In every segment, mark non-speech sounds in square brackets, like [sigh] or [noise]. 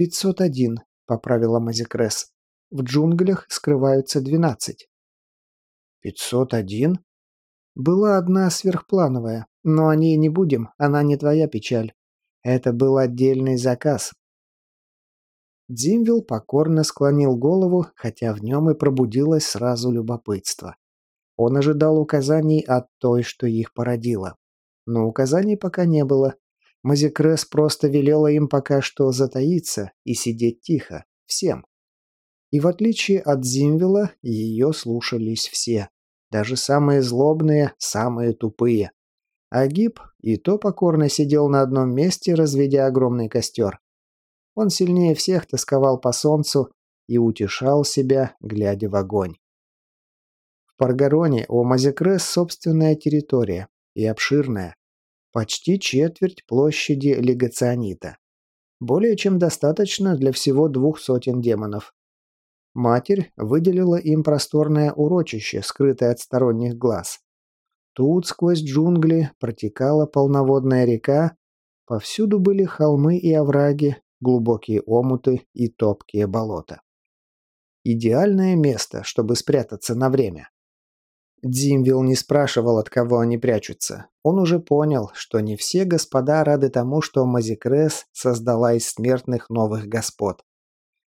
«Пятьсот один», — поправила Мазикрес. «В джунглях скрываются двенадцать». «Пятьсот один?» «Была одна сверхплановая, но о ней не будем, она не твоя печаль. Это был отдельный заказ». Димвил покорно склонил голову, хотя в нем и пробудилось сразу любопытство. Он ожидал указаний от той, что их породила. Но указаний пока не было. Мазикрес просто велела им пока что затаиться и сидеть тихо. Всем. И в отличие от Зимвела, ее слушались все. Даже самые злобные, самые тупые. А Гиб и то покорно сидел на одном месте, разведя огромный костер. Он сильнее всех тосковал по солнцу и утешал себя, глядя в огонь. Паргароне у Мазекрес собственная территория, и обширная. Почти четверть площади легационита. Более чем достаточно для всего двух сотен демонов. Матерь выделила им просторное урочище, скрытое от сторонних глаз. Тут сквозь джунгли протекала полноводная река, повсюду были холмы и овраги, глубокие омуты и топкие болота. Идеальное место, чтобы спрятаться на время. Димвилл не спрашивал, от кого они прячутся. Он уже понял, что не все господа рады тому, что Мазикрес создала из смертных новых господ.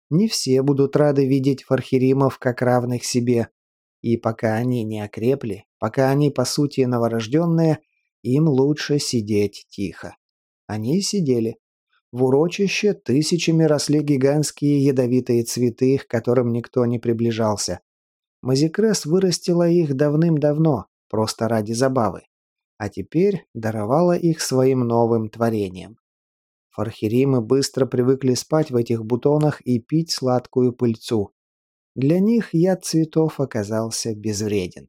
Не все будут рады видеть фархиримов как равных себе. И пока они не окрепли, пока они по сути новорожденные, им лучше сидеть тихо. Они сидели. В урочище тысячами росли гигантские ядовитые цветы, к которым никто не приближался. Мазикрес вырастила их давным-давно, просто ради забавы, а теперь даровала их своим новым творениям. Фархиримы быстро привыкли спать в этих бутонах и пить сладкую пыльцу. Для них яд цветов оказался безвреден.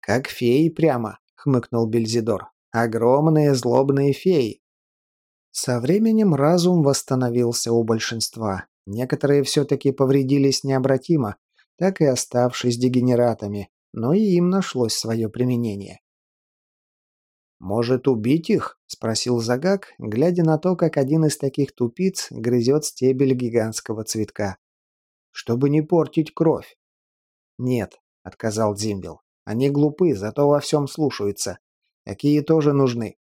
«Как феи прямо», — хмыкнул Бельзидор. «Огромные злобные феи». Со временем разум восстановился у большинства. Некоторые все-таки повредились необратимо, так и оставшись дегенератами, но и им нашлось свое применение. «Может, убить их?» – спросил Загак, глядя на то, как один из таких тупиц грызет стебель гигантского цветка. «Чтобы не портить кровь». «Нет», – отказал Дзимбел. «Они глупы, зато во всем слушаются. Такие тоже нужны».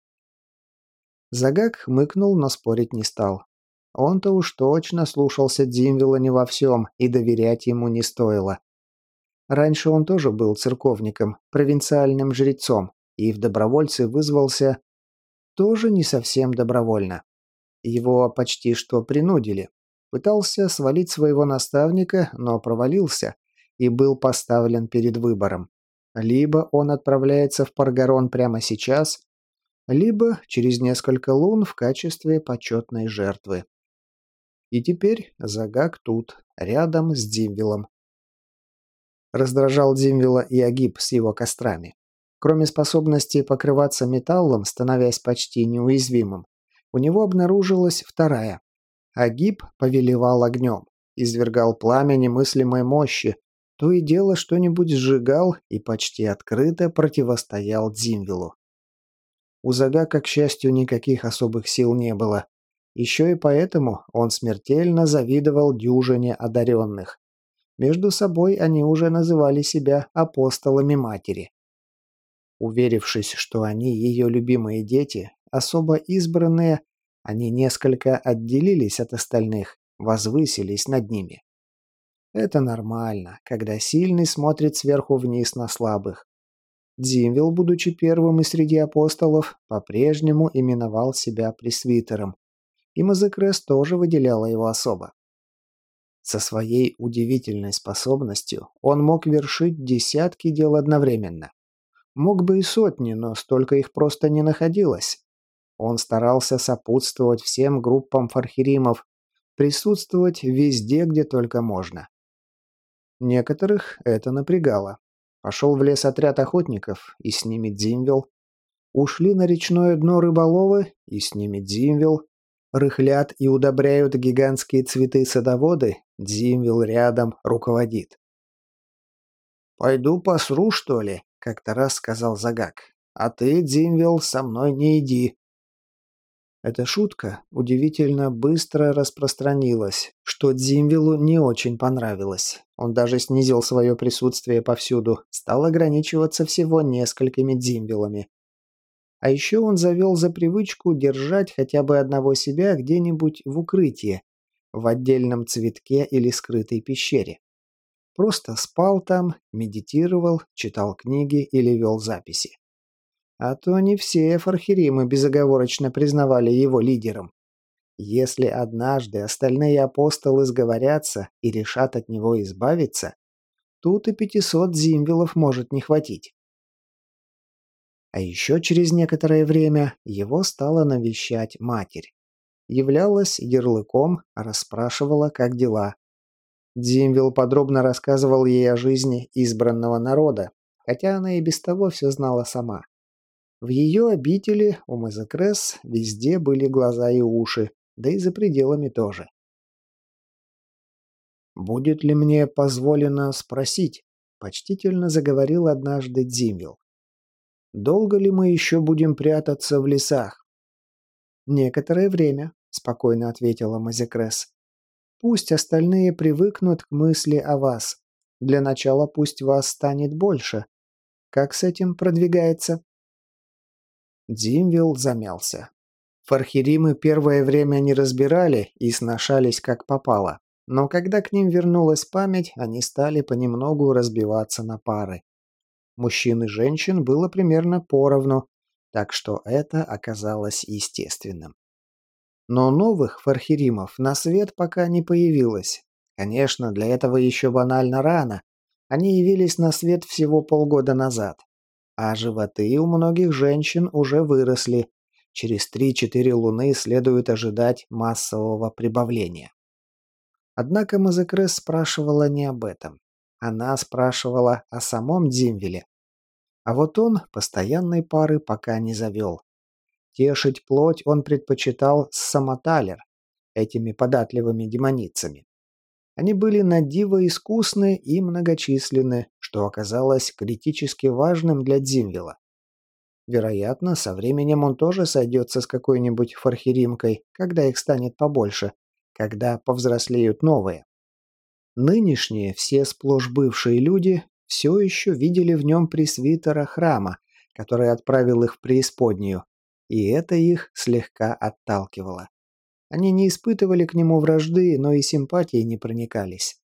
Загак хмыкнул, но спорить не стал. Он-то уж точно слушался Дзимвела не во всем, и доверять ему не стоило. Раньше он тоже был церковником, провинциальным жрецом, и в добровольцы вызвался тоже не совсем добровольно. Его почти что принудили. Пытался свалить своего наставника, но провалился и был поставлен перед выбором. Либо он отправляется в Паргарон прямо сейчас, либо через несколько лун в качестве почетной жертвы. И теперь Загак тут, рядом с Димвилом. Раздражал Димвила и Агиб с его кострами. Кроме способности покрываться металлом, становясь почти неуязвимым, у него обнаружилась вторая. Агиб повелевал огнем, извергал пламя немыслимой мощи, то и дело что-нибудь сжигал и почти открыто противостоял Дзимвилу. У Загака, к счастью, никаких особых сил не было, еще и поэтому он смертельно завидовал дюжине одаренных. Между собой они уже называли себя апостолами матери. Уверившись, что они ее любимые дети, особо избранные, они несколько отделились от остальных, возвысились над ними. Это нормально, когда сильный смотрит сверху вниз на слабых. Дзимвил, будучи первым из среди апостолов, по-прежнему именовал себя пресвитером, и Мазекрес тоже выделяла его особо. Со своей удивительной способностью он мог вершить десятки дел одновременно. Мог бы и сотни, но столько их просто не находилось. Он старался сопутствовать всем группам фархиримов, присутствовать везде, где только можно. Некоторых это напрягало. Пошел в лес отряд охотников, и с ними Дзимвел. Ушли на речное дно рыболовы, и с ними Дзимвел рыхлят и удобряют гигантские цветы садоводы, Дзимвил рядом руководит. «Пойду посру, что ли?» — как-то раз сказал Загак. «А ты, Дзимвил, со мной не иди». Эта шутка удивительно быстро распространилась, что Дзимвилу не очень понравилось. Он даже снизил свое присутствие повсюду, стал ограничиваться всего несколькими Дзимвилами. А еще он завел за привычку держать хотя бы одного себя где-нибудь в укрытии, в отдельном цветке или скрытой пещере. Просто спал там, медитировал, читал книги или вел записи. А то не все фархиримы безоговорочно признавали его лидером. Если однажды остальные апостолы сговорятся и решат от него избавиться, тут и 500 зимвелов может не хватить. А еще через некоторое время его стала навещать матерь. Являлась ярлыком, расспрашивала, как дела. Дзимвил подробно рассказывал ей о жизни избранного народа, хотя она и без того все знала сама. В ее обители у Мазекрес везде были глаза и уши, да и за пределами тоже. «Будет ли мне позволено спросить?» – почтительно заговорил однажды Дзимвил. «Долго ли мы еще будем прятаться в лесах?» «Некоторое время», – спокойно ответила Мазекрес. «Пусть остальные привыкнут к мысли о вас. Для начала пусть вас станет больше. Как с этим продвигается?» Димвилл замялся. Фархиримы первое время не разбирали и сношались как попало. Но когда к ним вернулась память, они стали понемногу разбиваться на пары. Мужчин и женщин было примерно поровну, так что это оказалось естественным. Но новых фархиримов на свет пока не появилось. Конечно, для этого еще банально рано. Они явились на свет всего полгода назад а животы у многих женщин уже выросли. Через 3-4 луны следует ожидать массового прибавления. Однако Мазекрес спрашивала не об этом. Она спрашивала о самом Дзимвеле. А вот он постоянной пары пока не завел. Тешить плоть он предпочитал с Самоталер, этими податливыми демоницами. Они были на диво искусны и многочисленны, что оказалось критически важным для Дзимвила. Вероятно, со временем он тоже сойдется с какой-нибудь фархиримкой, когда их станет побольше, когда повзрослеют новые. Нынешние, все сплошь бывшие люди, все еще видели в нем пресвитера храма, который отправил их в преисподнюю, и это их слегка отталкивало. Они не испытывали к нему вражды, но и симпатии не проникались.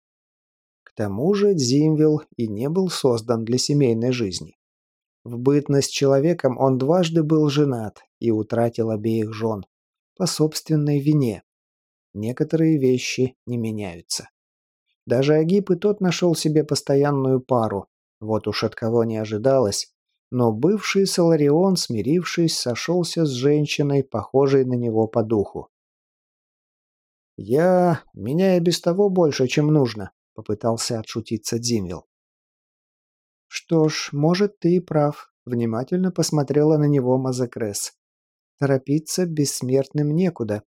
К тому же Дзимвил и не был создан для семейной жизни. В бытность человеком он дважды был женат и утратил обеих жен. По собственной вине. Некоторые вещи не меняются. Даже Агип и тот нашел себе постоянную пару. Вот уж от кого не ожидалось. Но бывший Соларион, смирившись, сошелся с женщиной, похожей на него по духу. «Я... Меня и без того больше, чем нужно», — попытался отшутиться Дзимвил. «Что ж, может, ты и прав», — внимательно посмотрела на него Мазакрес. «Торопиться бессмертным некуда.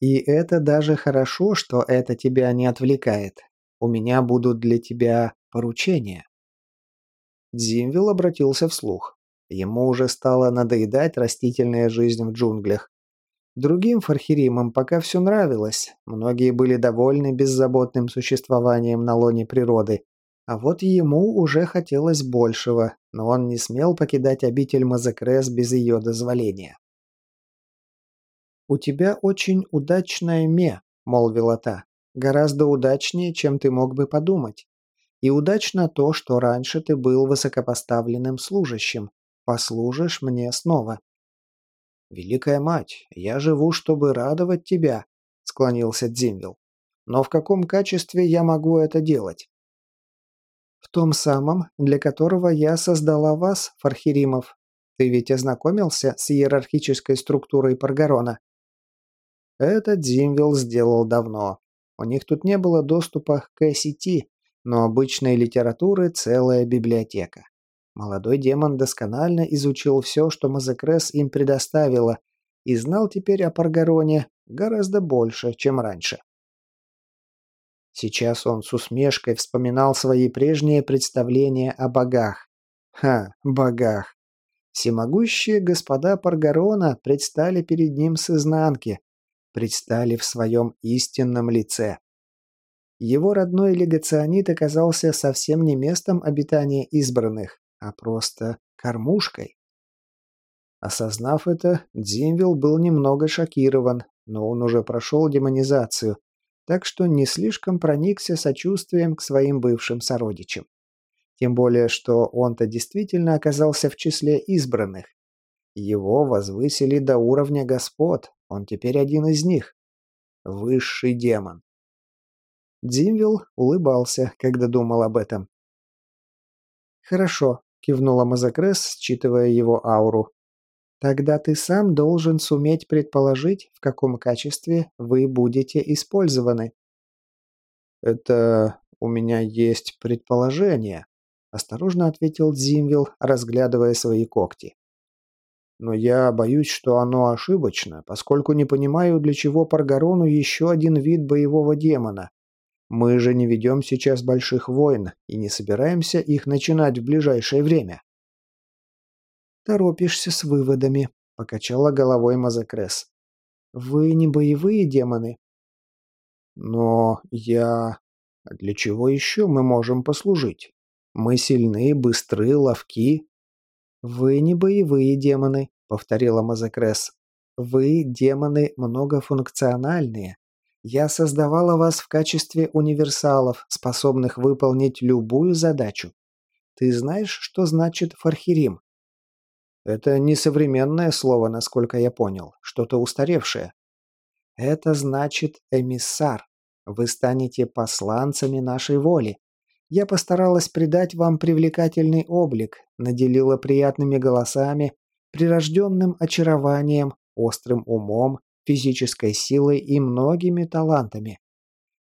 И это даже хорошо, что это тебя не отвлекает. У меня будут для тебя поручения». Дзимвил обратился вслух. Ему уже стало надоедать растительная жизнь в джунглях. Другим фархиримам пока все нравилось, многие были довольны беззаботным существованием на лоне природы, а вот ему уже хотелось большего, но он не смел покидать обитель Мазекрес без ее дозволения. «У тебя очень удачное ме», — молвила та, — «гораздо удачнее, чем ты мог бы подумать. И удачно то, что раньше ты был высокопоставленным служащим. Послужишь мне снова». «Великая мать, я живу, чтобы радовать тебя», — склонился Дзимвил. «Но в каком качестве я могу это делать?» «В том самом, для которого я создала вас, Фархиримов. Ты ведь ознакомился с иерархической структурой Паргарона?» Это Дзимвил сделал давно. У них тут не было доступа к сети, но обычной литературы целая библиотека. Молодой демон досконально изучил все, что Мазекрес им предоставила, и знал теперь о Паргароне гораздо больше, чем раньше. Сейчас он с усмешкой вспоминал свои прежние представления о богах. Ха, богах. Всемогущие господа Паргарона предстали перед ним с изнанки, предстали в своем истинном лице. Его родной легационит оказался совсем не местом обитания избранных, а просто кормушкой. Осознав это, Дзимвилл был немного шокирован, но он уже прошел демонизацию, так что не слишком проникся сочувствием к своим бывшим сородичам. Тем более, что он-то действительно оказался в числе избранных. Его возвысили до уровня господ, он теперь один из них. Высший демон. Дзимвилл улыбался, когда думал об этом. «Хорошо», — кивнула Мазакрес, считывая его ауру. «Тогда ты сам должен суметь предположить, в каком качестве вы будете использованы». «Это у меня есть предположение», — осторожно ответил Дзимвилл, разглядывая свои когти. «Но я боюсь, что оно ошибочно, поскольку не понимаю, для чего Паргарону еще один вид боевого демона. Мы же не ведем сейчас больших войн и не собираемся их начинать в ближайшее время. «Торопишься с выводами», — покачала головой Мазакрес. «Вы не боевые демоны?» «Но я... Для чего еще мы можем послужить? Мы сильны, быстры, ловки». «Вы не боевые демоны», — повторила Мазакрес. «Вы демоны многофункциональные, я создавала вас в качестве универсалов, способных выполнить любую задачу. Ты знаешь, что значит фархирим? Это несовременное слово, насколько я понял, что-то устаревшее. Это значит эмиссар. Вы станете посланцами нашей воли. Я постаралась придать вам привлекательный облик, наделила приятными голосами, прирожденным очарованием, острым умом, физической силой и многими талантами.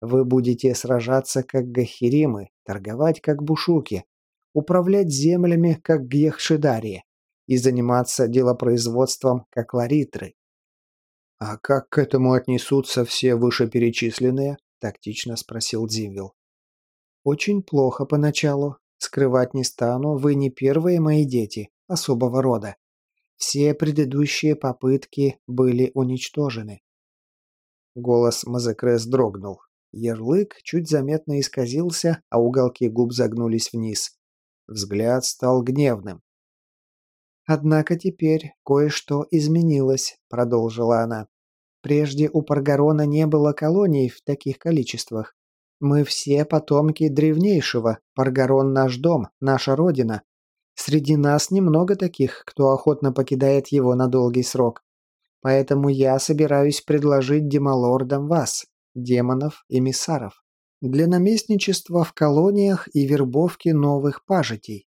Вы будете сражаться как гахиримы, торговать как бушуки, управлять землями как гьехшидарии и заниматься делопроизводством как ларитры. «А как к этому отнесутся все вышеперечисленные?» – тактично спросил Дзимвилл. «Очень плохо поначалу. Скрывать не стану, вы не первые мои дети, особого рода. Все предыдущие попытки были уничтожены. Голос Мазекрес дрогнул. Ярлык чуть заметно исказился, а уголки губ загнулись вниз. Взгляд стал гневным. «Однако теперь кое-что изменилось», — продолжила она. «Прежде у Паргарона не было колоний в таких количествах. Мы все потомки древнейшего. Паргарон наш дом, наша родина. Среди нас немного таких, кто охотно покидает его на долгий срок. Поэтому я собираюсь предложить демалордам вас, демонов-эмиссаров, для наместничества в колониях и вербовки новых пажитей.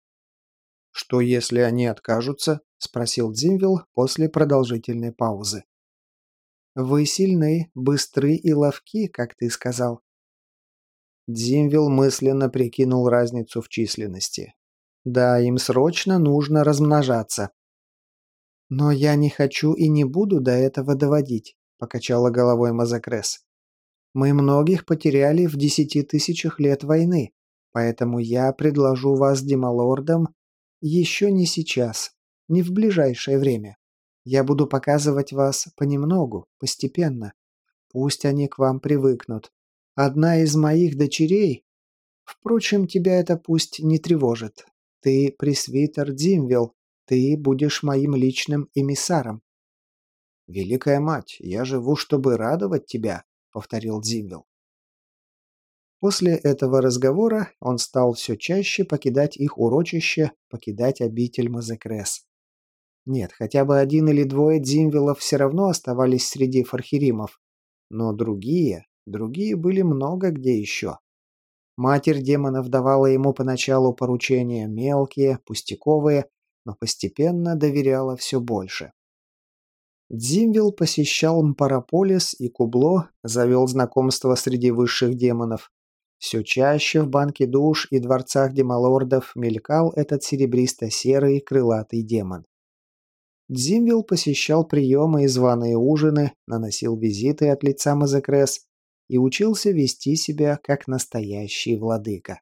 «Что, если они откажутся?» – спросил Дзимвилл после продолжительной паузы. «Вы сильны, быстры и ловки, как ты сказал». Дзимвилл мысленно прикинул разницу в численности. Да, им срочно нужно размножаться. Но я не хочу и не буду до этого доводить, покачала головой Мазакрес. Мы многих потеряли в десяти тысячах лет войны, поэтому я предложу вас демалордам еще не сейчас, не в ближайшее время. Я буду показывать вас понемногу, постепенно. Пусть они к вам привыкнут. Одна из моих дочерей... Впрочем, тебя это пусть не тревожит. Ты пресвитер Димвилл, ты будешь моим личным эмиссаром». «Великая мать, я живу, чтобы радовать тебя», — повторил Димвилл. После этого разговора он стал все чаще покидать их урочище, покидать обитель Мазекрес. Нет, хотя бы один или двое Дзимвиллов все равно оставались среди фархиримов. Но другие, другие были много где еще. Матерь демонов давала ему поначалу поручения мелкие, пустяковые, но постепенно доверяла все больше. Дзимвилл посещал Мпараполис и Кубло, завел знакомство среди высших демонов. Все чаще в банке душ и дворцах демолордов мелькал этот серебристо-серый крылатый демон. Дзимвилл посещал приемы и званые ужины, наносил визиты от лица Мазекрес, и учился вести себя как настоящий владыка.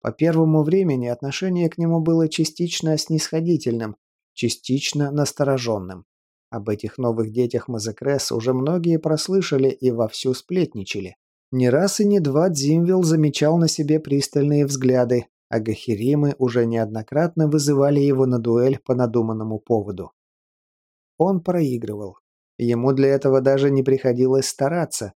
По первому времени отношение к нему было частично снисходительным, частично настороженным. Об этих новых детях Мазекрес уже многие прослышали и вовсю сплетничали. Не раз и не два Дзимвил замечал на себе пристальные взгляды, а Гахиримы уже неоднократно вызывали его на дуэль по надуманному поводу. Он проигрывал. Ему для этого даже не приходилось стараться.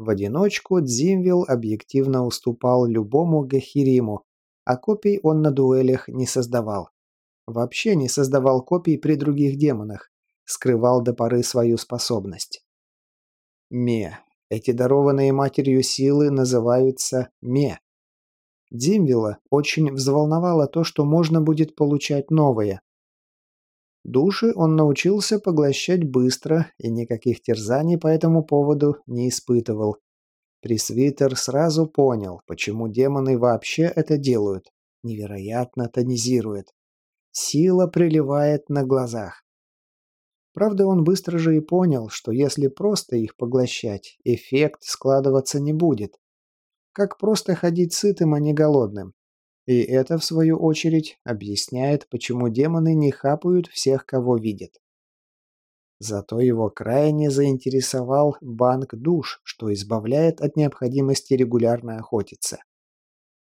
В одиночку Дзимвил объективно уступал любому Гахириму, а копий он на дуэлях не создавал. Вообще не создавал копий при других демонах, скрывал до поры свою способность. Ме. Эти дарованные матерью силы называются Ме. Димвила очень взволновало то, что можно будет получать новое. Души он научился поглощать быстро и никаких терзаний по этому поводу не испытывал. Пресвитер сразу понял, почему демоны вообще это делают. Невероятно тонизирует. Сила приливает на глазах. Правда, он быстро же и понял, что если просто их поглощать, эффект складываться не будет. Как просто ходить сытым, а не голодным. И это, в свою очередь, объясняет, почему демоны не хапают всех, кого видят. Зато его крайне заинтересовал банк душ, что избавляет от необходимости регулярно охотиться.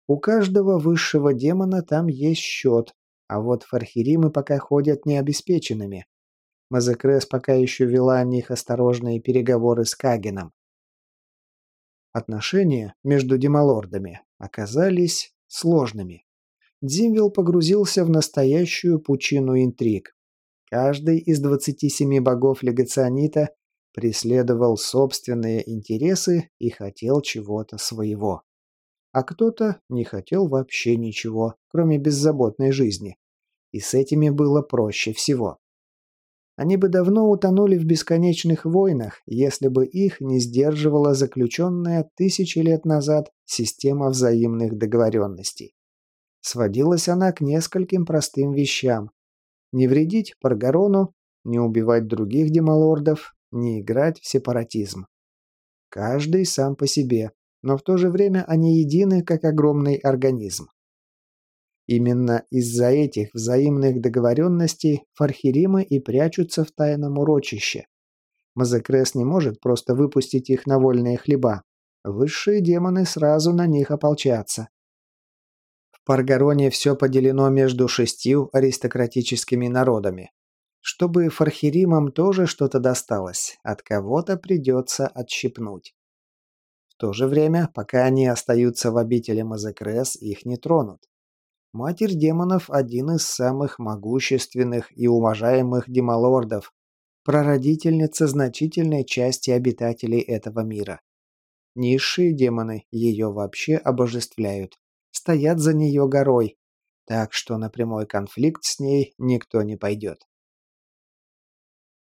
У каждого высшего демона там есть счет, а вот фархиримы пока ходят необеспеченными. Мазекрес пока еще вела о них осторожные переговоры с Кагеном. Отношения между демалордами оказались сложными. Дзимвилл погрузился в настоящую пучину интриг. Каждый из 27 богов легационита преследовал собственные интересы и хотел чего-то своего. А кто-то не хотел вообще ничего, кроме беззаботной жизни. И с этими было проще всего. Они бы давно утонули в бесконечных войнах, если бы их не сдерживала заключенная тысячи лет назад система взаимных договоренностей. Сводилась она к нескольким простым вещам. Не вредить Паргарону, не убивать других демалордов, не играть в сепаратизм. Каждый сам по себе, но в то же время они едины, как огромный организм. Именно из-за этих взаимных договоренностей фархиримы и прячутся в тайном урочище. Мазекрес не может просто выпустить их на вольные хлеба. Высшие демоны сразу на них ополчатся. В Паргароне все поделено между шестью аристократическими народами. Чтобы фархиримам тоже что-то досталось, от кого-то придется отщипнуть. В то же время, пока они остаются в обители Мазекрес, их не тронут. Матерь демонов – один из самых могущественных и уважаемых демолордов, прародительница значительной части обитателей этого мира. Низшие демоны ее вообще обожествляют, стоят за нее горой, так что на прямой конфликт с ней никто не пойдет.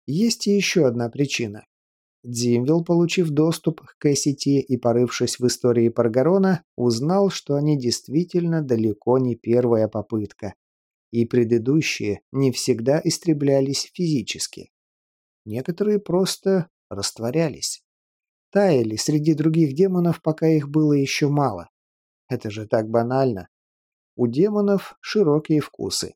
Есть еще одна причина. Дзимвилл, получив доступ к сети и порывшись в истории Паргарона, узнал, что они действительно далеко не первая попытка, и предыдущие не всегда истреблялись физически. Некоторые просто растворялись. Таяли среди других демонов, пока их было еще мало. Это же так банально. У демонов широкие вкусы.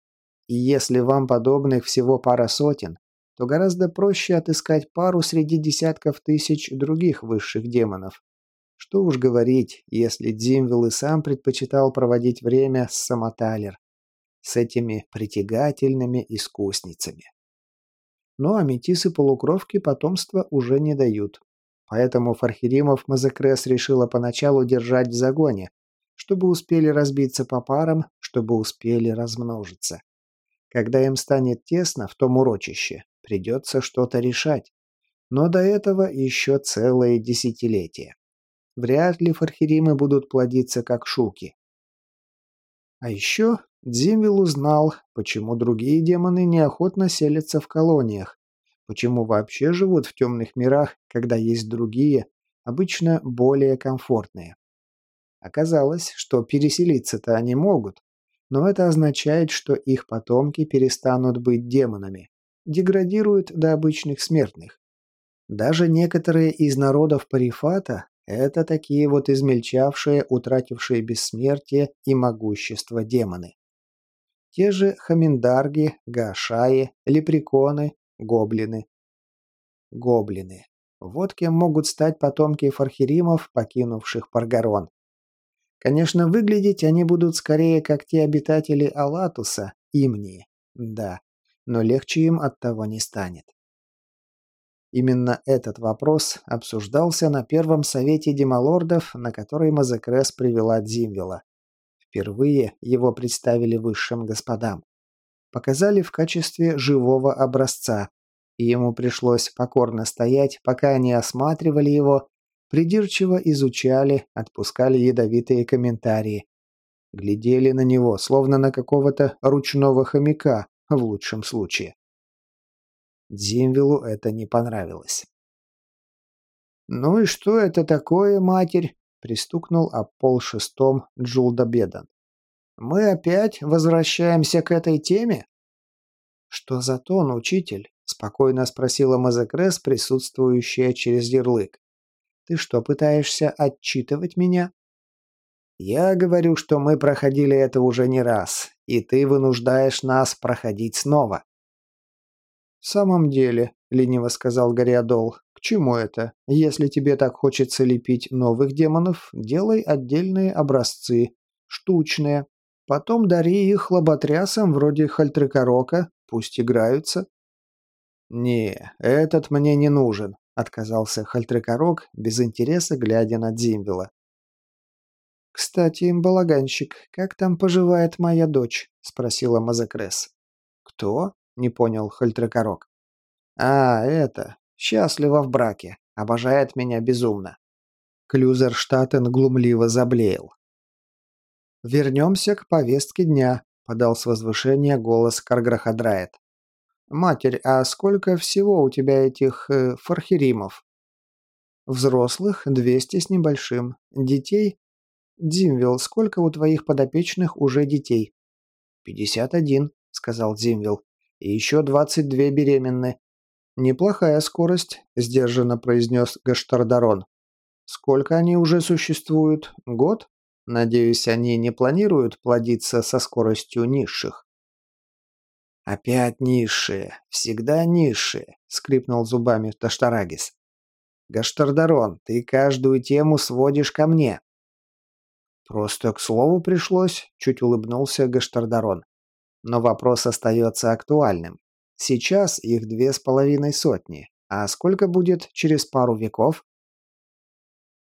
И если вам подобных всего пара сотен, то гораздо проще отыскать пару среди десятков тысяч других высших демонов. Что уж говорить, если Дзимвилл и сам предпочитал проводить время с Самоталер, с этими притягательными искусницами. Но аметисы-полукровки потомства уже не дают. Поэтому Фархиримов Мазекрес решила поначалу держать в загоне, чтобы успели разбиться по парам, чтобы успели размножиться. Когда им станет тесно в том урочище, Придется что-то решать. Но до этого еще целое десятилетие. Вряд ли фархиримы будут плодиться как шуки. А еще Дзимвил узнал, почему другие демоны неохотно селятся в колониях, почему вообще живут в темных мирах, когда есть другие, обычно более комфортные. Оказалось, что переселиться-то они могут, но это означает, что их потомки перестанут быть демонами деградируют до обычных смертных. Даже некоторые из народов Парифата – это такие вот измельчавшие, утратившие бессмертие и могущество демоны. Те же хаминдарги, гашаи, лепреконы, гоблины. Гоблины. Вот кем могут стать потомки фархеримов, покинувших Паргарон. Конечно, выглядеть они будут скорее как те обитатели Алатуса, Имнии. Да, но легче им от того не станет. Именно этот вопрос обсуждался на первом совете демалордов, на который Мазекрес привела Дзимвела. Впервые его представили высшим господам. Показали в качестве живого образца, и ему пришлось покорно стоять, пока они осматривали его, придирчиво изучали, отпускали ядовитые комментарии. Глядели на него, словно на какого-то ручного хомяка, в лучшем случае. Дзимвилу это не понравилось. «Ну и что это такое, матерь?» — пристукнул об пол шестом Джулда Бедан. «Мы опять возвращаемся к этой теме?» «Что за тон, учитель?» — спокойно спросила Мазекрес, присутствующая через ярлык. «Ты что, пытаешься отчитывать меня?» «Я говорю, что мы проходили это уже не раз, и ты вынуждаешь нас проходить снова». «В самом деле», — лениво сказал Гориадол, — «к чему это? Если тебе так хочется лепить новых демонов, делай отдельные образцы, штучные. Потом дари их лоботрясам вроде Хальтрекорока, пусть играются». «Не, этот мне не нужен», — отказался Хальтрекорок, без интереса глядя на Дзимвела. «Кстати, балаганщик, как там поживает моя дочь?» — спросила Мазекрес. «Кто?» — не понял Хальтрекорок. «А, это. Счастлива в браке. Обожает меня безумно». Клюзерштатен глумливо заблеял. «Вернемся к повестке дня», — подал с возвышения голос Карграхадрает. «Матерь, а сколько всего у тебя этих э, фархеримов?» «Взрослых — двести с небольшим. Детей «Дзимвилл, сколько у твоих подопечных уже детей?» «Пятьдесят один», — сказал Дзимвилл. «И еще двадцать две беременны». «Неплохая скорость», — сдержанно произнес Гаштардарон. «Сколько они уже существуют? Год? Надеюсь, они не планируют плодиться со скоростью низших?» «Опять низшие. Всегда низшие», — скрипнул зубами Таштарагис. «Гаштардарон, ты каждую тему сводишь ко мне. «Просто к слову пришлось», — чуть улыбнулся Гаштардарон. «Но вопрос остается актуальным. Сейчас их две с половиной сотни. А сколько будет через пару веков?»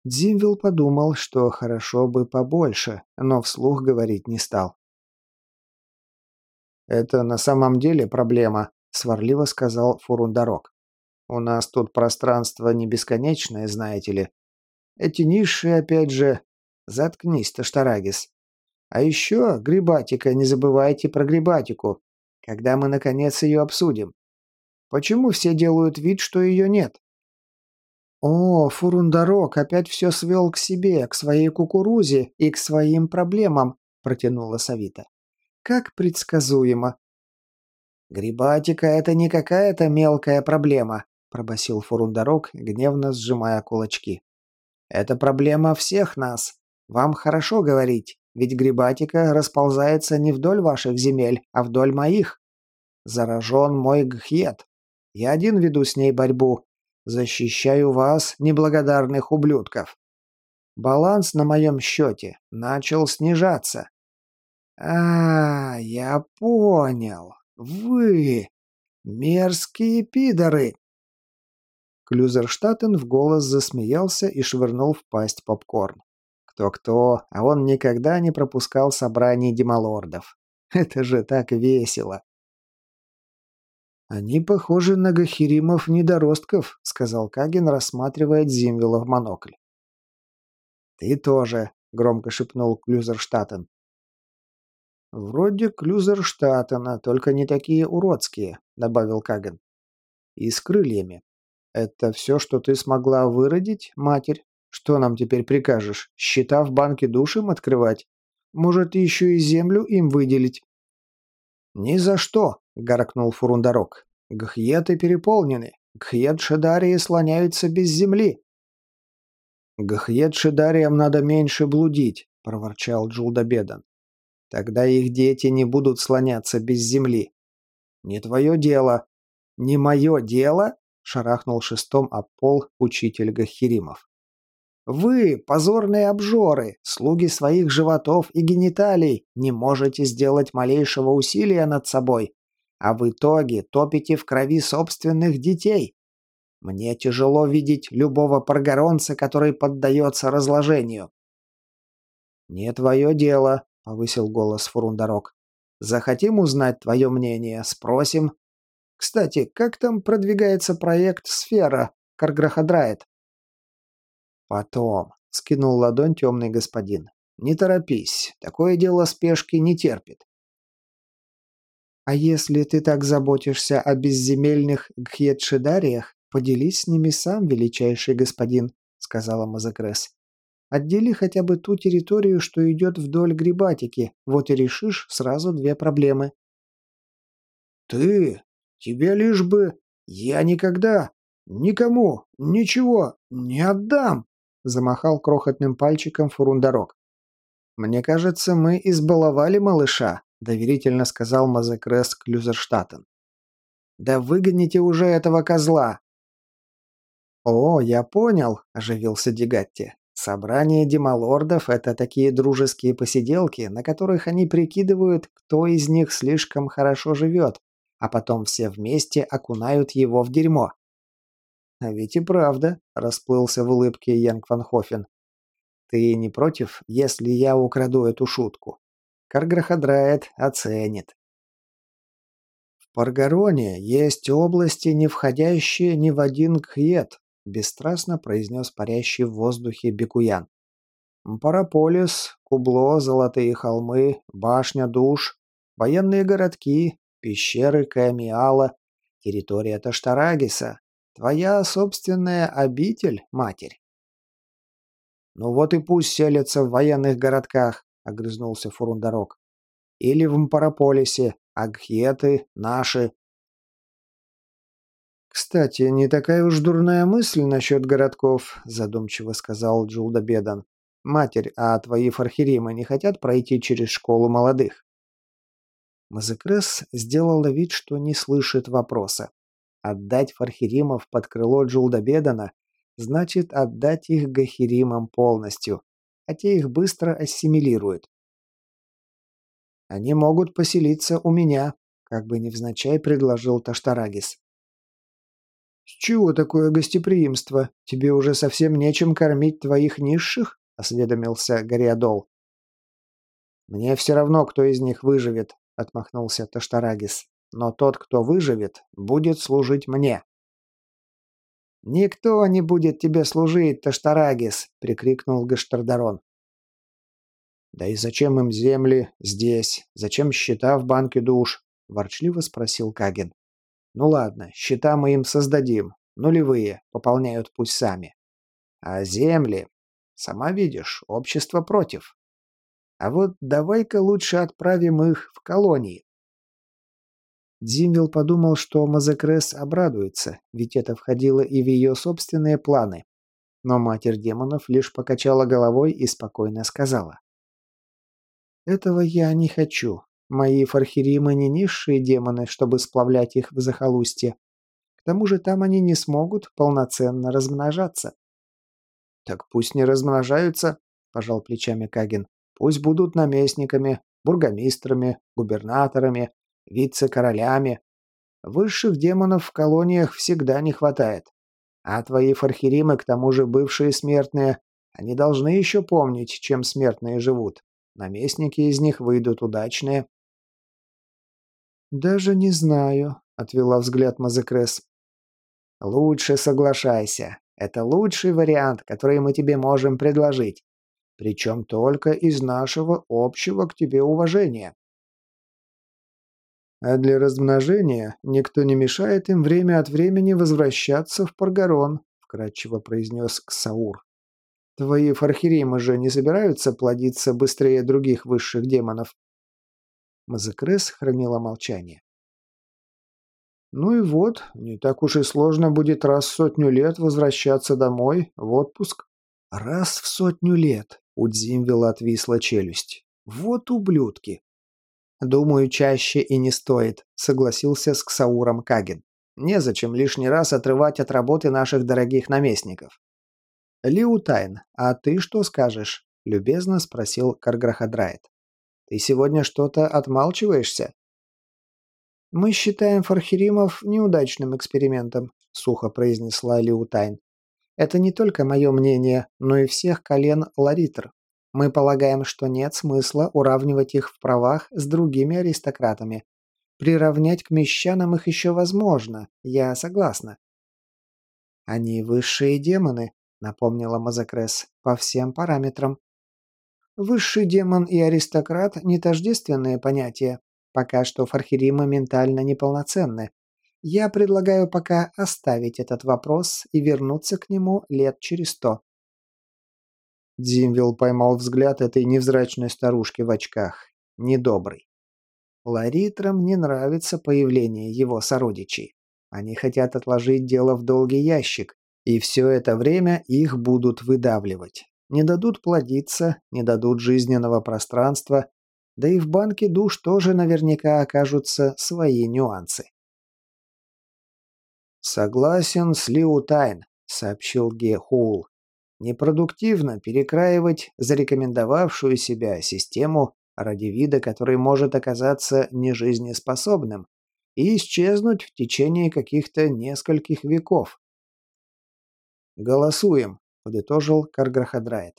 Дзимвилл подумал, что хорошо бы побольше, но вслух говорить не стал. «Это на самом деле проблема», — сварливо сказал Фурундарок. «У нас тут пространство не бесконечное, знаете ли. Эти ниши, опять же, Заткнись, Таштарагис. А еще, грибатика, не забывайте про грибатику, когда мы, наконец, ее обсудим. Почему все делают вид, что ее нет? О, Фурундарок опять все свел к себе, к своей кукурузе и к своим проблемам, протянула Савита. Как предсказуемо. Грибатика — это не какая-то мелкая проблема, пробасил Фурундарок, гневно сжимая кулачки. Это проблема всех нас. Вам хорошо говорить, ведь грибатика расползается не вдоль ваших земель, а вдоль моих. Заражен мой гхет. Я один веду с ней борьбу. Защищаю вас, неблагодарных ублюдков. Баланс на моем счете начал снижаться. А, я понял. Вы мерзкие пидоры. Клюзерштатен в голос засмеялся и швырнул в пасть попкорн. Кто-кто, а он никогда не пропускал собраний демалордов. [laughs] Это же так весело. «Они похожи на гахиримов-недоростков», — сказал Каген, рассматривая Дзимвела в монокль. «Ты тоже», — громко шепнул Клюзерштатен. «Вроде Клюзерштатена, только не такие уродские», — добавил Каген. «И с крыльями. Это все, что ты смогла выродить, матерь?» Что нам теперь прикажешь? Счета в банке душем открывать? Может, еще и землю им выделить?» «Ни за что!» — гаркнул Фурундарок. «Гхьеты переполнены. Гхьет-шедарии слоняются без земли». «Гхьет-шедариям надо меньше блудить», — проворчал Джулдабедан. Тогда их дети не будут слоняться без земли. Не твое дело. Не мое дело? Шарахнул шестом об пол учитель Гахиримов. Вы, позорные обжоры, слуги своих животов и гениталий, не можете сделать малейшего усилия над собой, а в итоге топите в крови собственных детей. Мне тяжело видеть любого паргоронца, который поддается разложению. «Не твое дело», — повысил голос Фурундарок. «Захотим узнать твое мнение, спросим. Кстати, как там продвигается проект «Сфера» Карграхадрает?» «Потом», — скинул ладонь темный господин. «Не торопись, такое дело спешки не терпит». «А если ты так заботишься о безземельных гхьедшидариях, поделись с ними сам, величайший господин», — сказала Мазакрес. «Отдели хотя бы ту территорию, что идет вдоль Грибатики, вот и решишь сразу две проблемы». «Ты? Тебе лишь бы... Я никогда... Никому... Ничего... Не отдам!» Замахал крохотным пальчиком фурундарок. «Мне кажется, мы избаловали малыша», — доверительно сказал Мазекрес Клюзерштаттен. «Да выгоните уже этого козла!» «О, я понял», — оживился Дегатти. «Собрание демалордов — это такие дружеские посиделки, на которых они прикидывают, кто из них слишком хорошо живет, а потом все вместе окунают его в дерьмо. «А ведь и правда», — расплылся в улыбке Янг Ван Хофен. «Ты не против, если я украду эту шутку? Карграхадрает оценит». «В Паргароне есть области, не входящие ни в один кхет», — бесстрастно произнес парящий в воздухе Бекуян. «Параполис, Кубло, Золотые холмы, Башня душ, военные городки, пещеры Камиала, территория Таштарагиса, Твоя собственная обитель, матерь. Ну вот и пусть селятся в военных городках, огрызнулся Фурундарок. Или в Мпараполисе, агхеты наши. «Кстати, не такая уж дурная мысль насчет городков», — задумчиво сказал Джулдабедан. «Матерь, а твои фархеримы не хотят пройти через школу молодых?» Мазекрес сделала вид, что не слышит вопроса. Отдать фархиримов под крыло Джулдабедана значит отдать их гахиримам полностью, а те их быстро ассимилируют. «Они могут поселиться у меня», — как бы невзначай предложил Таштарагис. «С чего такое гостеприимство? Тебе уже совсем нечем кормить твоих низших?» — осведомился Гориадол. «Мне все равно, кто из них выживет», — отмахнулся Таштарагис но тот, кто выживет, будет служить мне». «Никто не будет тебе служить, Таштарагис!» — прикрикнул Гаштардарон. «Да и зачем им земли здесь? Зачем счета в банке душ?» — ворчливо спросил Каген. «Ну ладно, счета мы им создадим. Нулевые, пополняют пусть сами. А земли? Сама видишь, общество против. А вот давай-ка лучше отправим их в колонии. Дзимвил подумал, что Мазекрес обрадуется, ведь это входило и в ее собственные планы. Но Матерь Демонов лишь покачала головой и спокойно сказала. «Этого я не хочу. Мои фархиримы не низшие демоны, чтобы сплавлять их в захолустье. К тому же там они не смогут полноценно размножаться». «Так пусть не размножаются», – пожал плечами Каген. «Пусть будут наместниками, бургомистрами, губернаторами, вице-королями. Высших демонов в колониях всегда не хватает. А твои фархиримы, к тому же бывшие смертные, они должны еще помнить, чем смертные живут. Наместники из них выйдут удачные. «Даже не знаю», — отвела взгляд Мазекрес. «Лучше соглашайся. Это лучший вариант, который мы тебе можем предложить. Причем только из нашего общего к тебе уважения. А для размножения никто не мешает им время от времени возвращаться в Паргарон, вкратчиво произнес Ксаур. Твои фархиримы же не собираются плодиться быстрее других высших демонов. Мазекрес хранила молчание. Ну и вот, не так уж и сложно будет раз в сотню лет возвращаться домой, в отпуск. Раз в сотню лет, у Дзимвела отвисла челюсть. Вот ублюдки. Думаю, чаще и не стоит, согласился с Ксауром Каген. Незачем лишний раз отрывать от работы наших дорогих наместников. Лиутайн, а ты что скажешь? Любезно спросил Карграхадрайт. Ты сегодня что-то отмалчиваешься? Мы считаем Фархиримов неудачным экспериментом, сухо произнесла Лиутайн. Это не только мое мнение, но и всех колен Ларитр. Мы полагаем, что нет смысла уравнивать их в правах с другими аристократами. Приравнять к мещанам их еще возможно, я согласна. Они высшие демоны, напомнила Мазакрес, по всем параметрам. Высший демон и аристократ – не тождественные понятия. Пока что фархиримы ментально неполноценны. Я предлагаю пока оставить этот вопрос и вернуться к нему лет через сто. Димвилл поймал взгляд этой невзрачной старушки в очках. Недобрый. Ларитрам не нравится появление его сородичей. Они хотят отложить дело в долгий ящик, и все это время их будут выдавливать. Не дадут плодиться, не дадут жизненного пространства, да и в банке душ тоже наверняка окажутся свои нюансы. «Согласен с Лиу Тайн», — сообщил Ге Хоул. «Непродуктивно перекраивать зарекомендовавшую себя систему ради вида, который может оказаться нежизнеспособным и исчезнуть в течение каких-то нескольких веков». «Голосуем», — подытожил Карграхадрайт.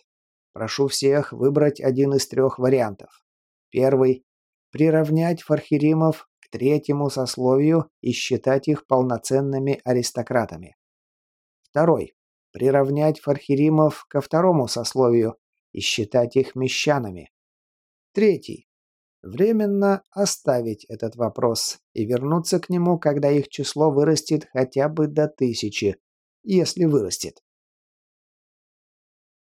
«Прошу всех выбрать один из трех вариантов. Первый – приравнять фархиримов третьему сословию и считать их полноценными аристократами. Второй. Приравнять фархиримов ко второму сословию и считать их мещанами. Третий. Временно оставить этот вопрос и вернуться к нему, когда их число вырастет хотя бы до тысячи, если вырастет.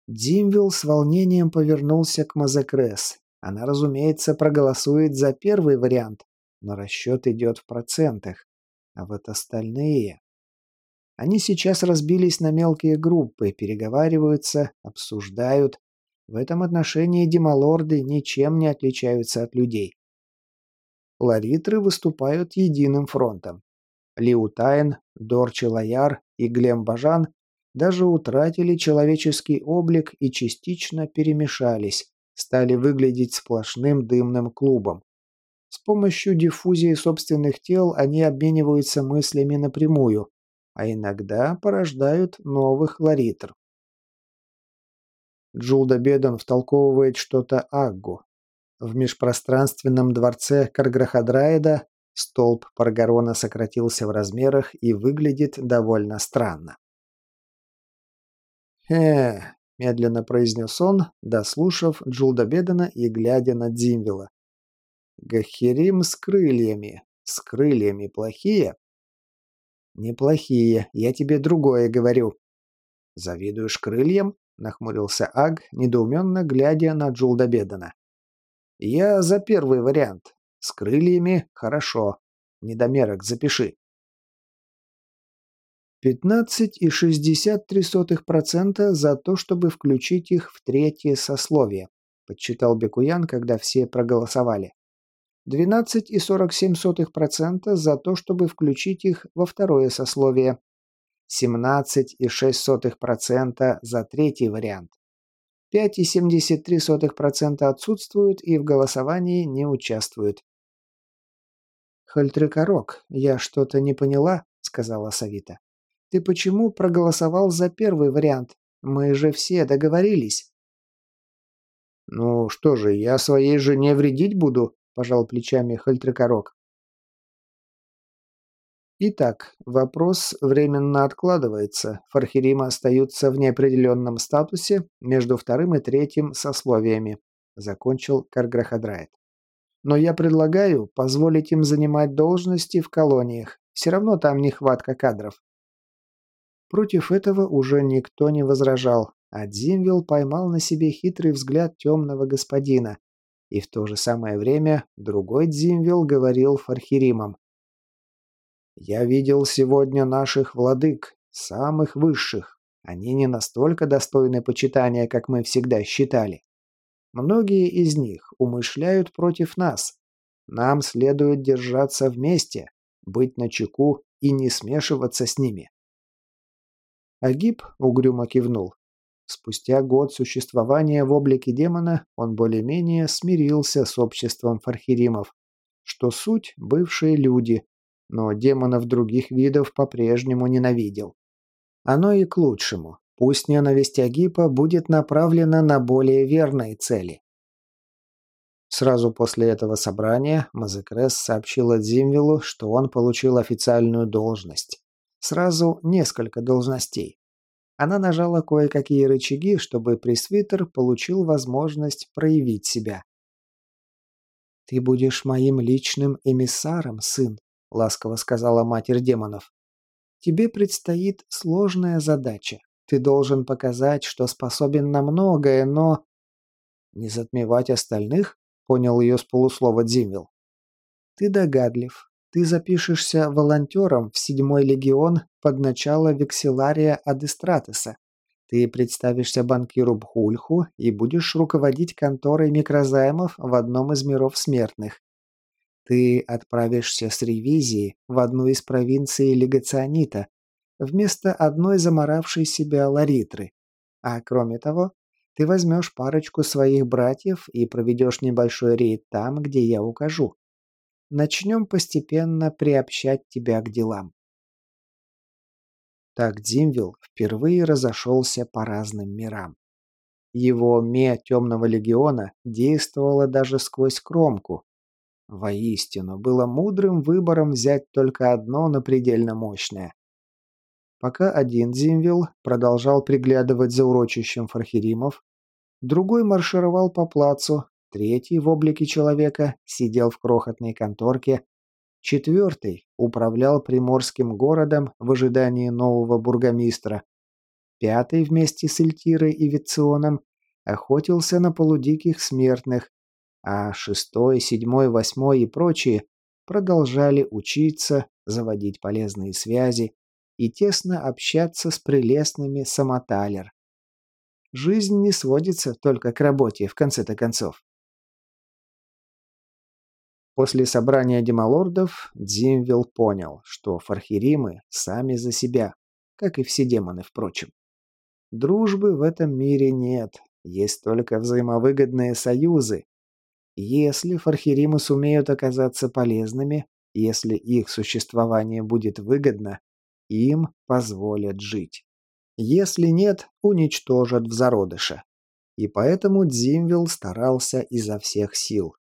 Димвилл с волнением повернулся к Мазекрес. Она, разумеется, проголосует за первый вариант, но расчет идет в процентах. А вот остальные... Они сейчас разбились на мелкие группы, переговариваются, обсуждают. В этом отношении демалорды ничем не отличаются от людей. Ларитры выступают единым фронтом. Лиутайн, Дорчи Лаяр и Глембажан даже утратили человеческий облик и частично перемешались, стали выглядеть сплошным дымным клубом. С помощью диффузии собственных тел они обмениваются мыслями напрямую, а иногда порождают новых ларитр. Джулда Бедан втолковывает что-то Аггу. В межпространственном дворце Карграхадраида столб Паргарона сократился в размерах и выглядит довольно странно. «Э, — медленно произнес он, дослушав Джулда Бедена и глядя на Дзимвела. Гахирим с крыльями. С крыльями плохие? Неплохие, я тебе другое говорю. Завидуешь крыльям? Нахмурился Аг, недоуменно глядя на Джулдабедена. Я за первый вариант. С крыльями хорошо. Недомерок запиши. 15,63% за то, чтобы включить их в третье сословие, подсчитал Бекуян, когда все проголосовали. 12,47% за то, чтобы включить их во второе сословие. 17,6% за третий вариант. 5,73% отсутствуют и в голосовании не участвуют. «Хальтрекорок, я что-то не поняла», — сказала Савита. «Ты почему проголосовал за первый вариант? Мы же все договорились». «Ну что же, я своей жене вредить буду?» – пожал плечами Хальтрекорок. Итак, вопрос временно откладывается. Фархиримы остаются в неопределенном статусе между вторым и третьим сословиями, закончил Карграхадрайт. Но я предлагаю позволить им занимать должности в колониях. Все равно там нехватка кадров. Против этого уже никто не возражал, а Дзимвилл поймал на себе хитрый взгляд темного господина, и в то же самое время другой Дзимвил говорил Фархиримам. «Я видел сегодня наших владык, самых высших. Они не настолько достойны почитания, как мы всегда считали. Многие из них умышляют против нас. Нам следует держаться вместе, быть начеку и не смешиваться с ними. Агиб угрюмо кивнул. Спустя год существования в облике демона он более-менее смирился с обществом фархиримов, что суть бывшие люди, но демонов других видов по-прежнему ненавидел. Оно и к лучшему. Пусть ненависть Агипа будет направлена на более верные цели. Сразу после этого собрания Мазекрес сообщил Дзимвилу, что он получил официальную должность. Сразу несколько должностей. Она нажала кое-какие рычаги, чтобы пресвитер получил возможность проявить себя. «Ты будешь моим личным эмиссаром, сын», — ласково сказала матерь демонов. «Тебе предстоит сложная задача. Ты должен показать, что способен на многое, но...» «Не затмевать остальных?» — понял ее с полуслова Дзимвил. «Ты догадлив. Ты запишешься волонтером в седьмой легион под начало векселария Адестратеса. Ты представишься банкиру Бхульху и будешь руководить конторой микрозаймов в одном из миров смертных. Ты отправишься с ревизией в одну из провинций Легационита вместо одной заморавшей себя Ларитры. А кроме того, ты возьмешь парочку своих братьев и проведешь небольшой рейд там, где я укажу. Начнем постепенно приобщать тебя к делам. Так Димвилл впервые разошелся по разным мирам. Его ме Темного Легиона действовало даже сквозь кромку. Воистину, было мудрым выбором взять только одно, но предельно мощное. Пока один Зимвилл продолжал приглядывать за урочищем фархиримов, другой маршировал по плацу, третий в облике человека сидел в крохотной конторке, четвертый управлял приморским городом в ожидании нового бургомистра, пятый вместе с Эльтирой и Виционом охотился на полудиких смертных, а шестой, седьмой, восьмой и прочие продолжали учиться, заводить полезные связи и тесно общаться с прелестными самоталер. Жизнь не сводится только к работе, в конце-то концов. После собрания демолордов Дзимвилл понял, что фархиримы сами за себя, как и все демоны, впрочем. Дружбы в этом мире нет, есть только взаимовыгодные союзы, если фархиримы сумеют оказаться полезными, если их существование будет выгодно, им позволят жить. Если нет, уничтожат в зародыше. И поэтому Дзимвилл старался изо всех сил.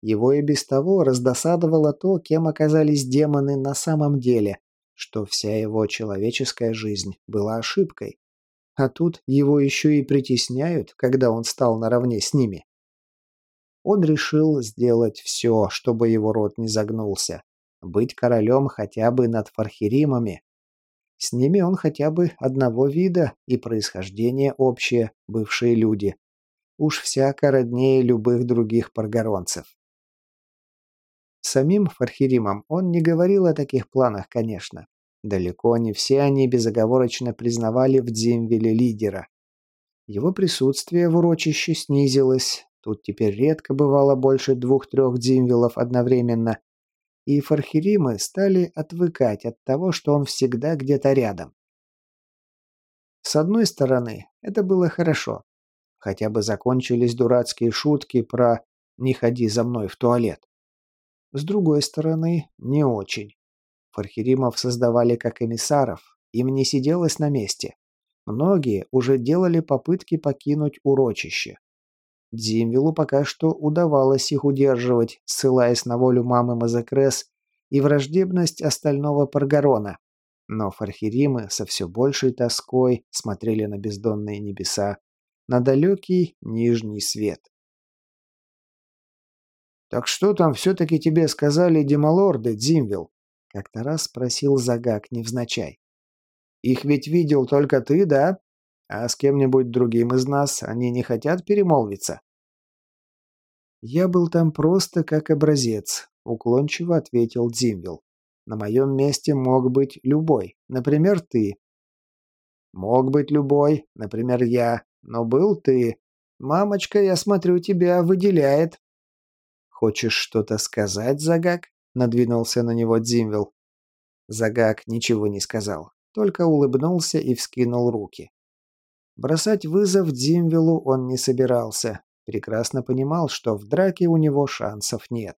Его и без того раздосадовало то, кем оказались демоны на самом деле, что вся его человеческая жизнь была ошибкой. А тут его еще и притесняют, когда он стал наравне с ними он решил сделать все, чтобы его род не загнулся. Быть королем хотя бы над фархиримами. С ними он хотя бы одного вида и происхождение общее, бывшие люди. Уж всяко роднее любых других паргоронцев. Самим фархиримам он не говорил о таких планах, конечно. Далеко не все они безоговорочно признавали в Дзимвеле лидера. Его присутствие в урочище снизилось, Тут теперь редко бывало больше двух-трех дзимвилов одновременно, и фархиримы стали отвыкать от того, что он всегда где-то рядом. С одной стороны, это было хорошо. Хотя бы закончились дурацкие шутки про «не ходи за мной в туалет». С другой стороны, не очень. Фархиримов создавали как эмиссаров, им не сиделось на месте. Многие уже делали попытки покинуть урочище. Дзимвилу пока что удавалось их удерживать, ссылаясь на волю мамы Мазакрес и враждебность остального Паргарона. Но фархиримы со все большей тоской смотрели на бездонные небеса, на далекий нижний свет. «Так что там все-таки тебе сказали демалорды, Дзимвил?» — как-то раз спросил Загак невзначай. «Их ведь видел только ты, да?» А с кем-нибудь другим из нас они не хотят перемолвиться?» «Я был там просто как образец», — уклончиво ответил Дзимвилл. «На моем месте мог быть любой, например, ты». «Мог быть любой, например, я, но был ты. Мамочка, я смотрю, тебя выделяет». «Хочешь что-то сказать, Загак?» – надвинулся на него Дзимвил. Загак ничего не сказал, только улыбнулся и вскинул руки. Бросать вызов Дзимвилу он не собирался, прекрасно понимал, что в драке у него шансов нет.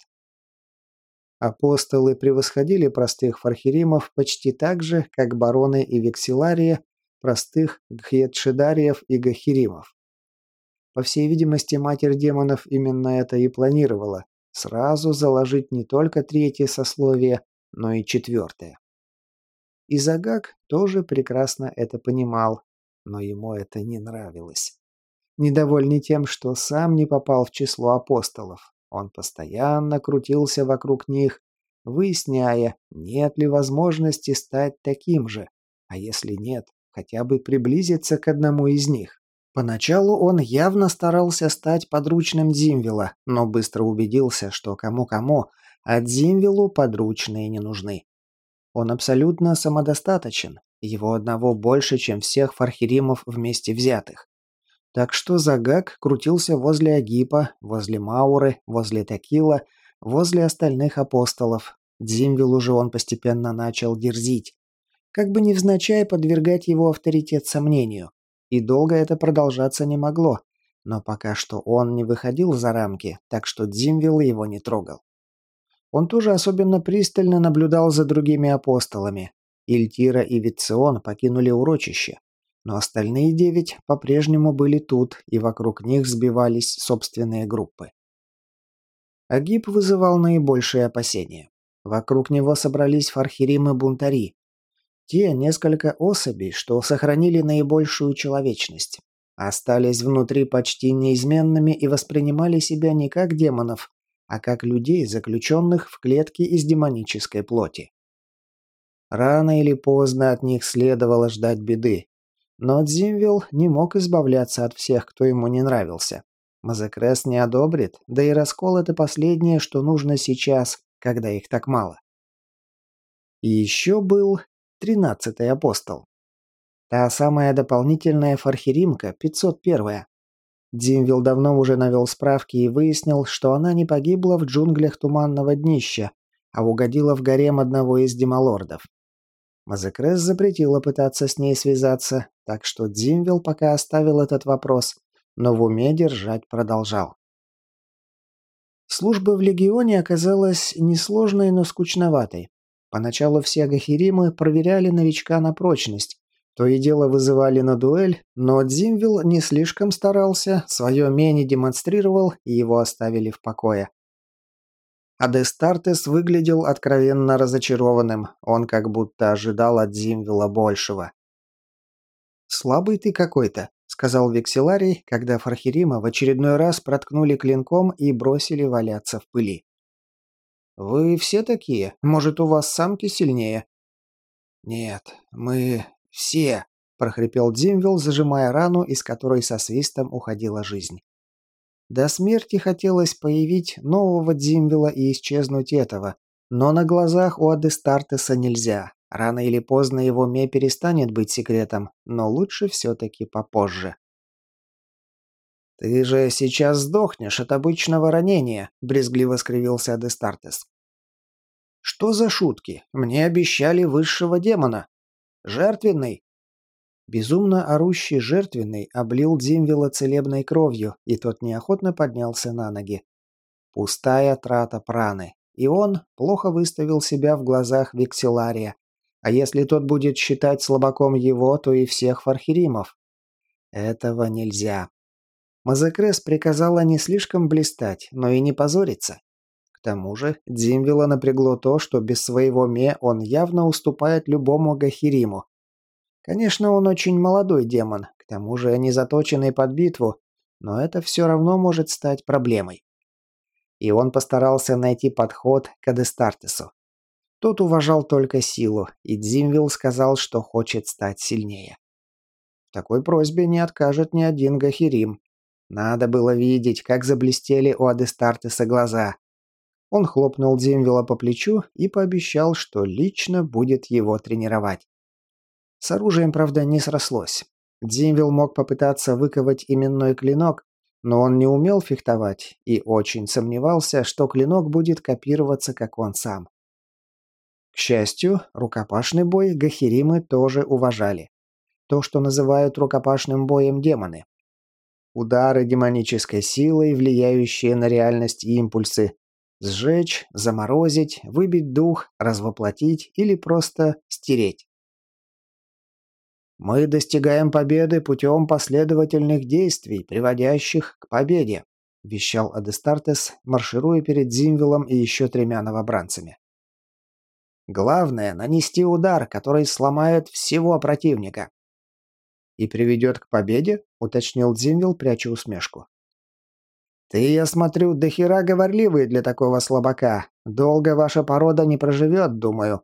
Апостолы превосходили простых фархеримов почти так же, как бароны и векселарии простых гхетшидариев и гахиримов. По всей видимости, Матерь Демонов именно это и планировала – сразу заложить не только третье сословие, но и четвертое. И Загак тоже прекрасно это понимал, но ему это не нравилось. Недовольный тем, что сам не попал в число апостолов, он постоянно крутился вокруг них, выясняя, нет ли возможности стать таким же, а если нет, хотя бы приблизиться к одному из них. Поначалу он явно старался стать подручным Дзимвила, но быстро убедился, что кому-кому, а Дзимвилу подручные не нужны. Он абсолютно самодостаточен, его одного больше, чем всех фархиримов вместе взятых. Так что Загак крутился возле Агипа, возле Мауры, возле Такила, возле остальных апостолов. Дзимвилу же он постепенно начал дерзить. Как бы невзначай подвергать его авторитет сомнению. И долго это продолжаться не могло. Но пока что он не выходил за рамки, так что Дзимвилл его не трогал. Он тоже особенно пристально наблюдал за другими апостолами. Ильтира и Вицион покинули урочище, но остальные девять по-прежнему были тут, и вокруг них сбивались собственные группы. Агиб вызывал наибольшие опасения. Вокруг него собрались фархиримы-бунтари, те несколько особей, что сохранили наибольшую человечность, остались внутри почти неизменными и воспринимали себя не как демонов, а как людей, заключенных в клетке из демонической плоти. Рано или поздно от них следовало ждать беды. Но Дзимвилл не мог избавляться от всех, кто ему не нравился. Мазекрес не одобрит, да и раскол – это последнее, что нужно сейчас, когда их так мало. И еще был тринадцатый апостол. Та самая дополнительная фархиримка, 501-я. Димвил давно уже навел справки и выяснил, что она не погибла в джунглях Туманного Днища, а угодила в гарем одного из демалордов. Мазекрес запретила пытаться с ней связаться, так что Димвил пока оставил этот вопрос, но в уме держать продолжал. Служба в Легионе оказалась несложной, но скучноватой. Поначалу все гахиримы проверяли новичка на прочность. То и дело вызывали на дуэль, но Дзимвил не слишком старался, свое мени демонстрировал, и его оставили в покое. Адестартес выглядел откровенно разочарованным, он как будто ожидал от Дзимвила большего. «Слабый ты какой-то», — сказал Векселарий, когда Фархирима в очередной раз проткнули клинком и бросили валяться в пыли. «Вы все такие? Может, у вас самки сильнее?» «Нет, мы все», – прохрипел Димвилл, зажимая рану, из которой со свистом уходила жизнь. До смерти хотелось появить нового Дзимвила и исчезнуть этого, но на глазах у Адестартеса нельзя. Рано или поздно его ме перестанет быть секретом, но лучше все-таки попозже. «Ты же сейчас сдохнешь от обычного ранения», – брезгливо скривился Адестартес. «Что за шутки? Мне обещали высшего демона. Жертвенный!» Безумно орущий жертвенный облил Дзимвила целебной кровью, и тот неохотно поднялся на ноги. Пустая трата праны, и он плохо выставил себя в глазах Викселария. А если тот будет считать слабаком его, то и всех фархиримов. Этого нельзя. Мазекрес приказала не слишком блистать, но и не позориться. К тому же Дзимвила напрягло то, что без своего ме он явно уступает любому Гахириму. Конечно, он очень молодой демон, к тому же не заточенный под битву, но это все равно может стать проблемой. И он постарался найти подход к Адестартесу. Тот уважал только силу, и Дзимвил сказал, что хочет стать сильнее. В такой просьбе не откажет ни один Гахирим, надо было видеть, как заблестели у Адестартеса глаза. Он хлопнул Демвила по плечу и пообещал, что лично будет его тренировать. С оружием, правда, не срослось. Дзимвил мог попытаться выковать именной клинок, Но он не умел фехтовать и очень сомневался, что клинок будет копироваться, как он сам. К счастью, рукопашный бой гахиримы тоже уважали. То, что называют рукопашным боем демоны. Удары демонической силой, влияющие на реальность импульсы. Сжечь, заморозить, выбить дух, развоплотить или просто стереть. Мы достигаем победы путем последовательных действий, приводящих к победе, вещал Адестартес, маршируя перед Зимвелом и еще тремя новобранцами. Главное – нанести удар, который сломает всего противника. «И приведет к победе?» – уточнил Зимвел, пряча усмешку. «Ты, я смотрю, дохера говорливый для такого слабака. Долго ваша порода не проживет, думаю»,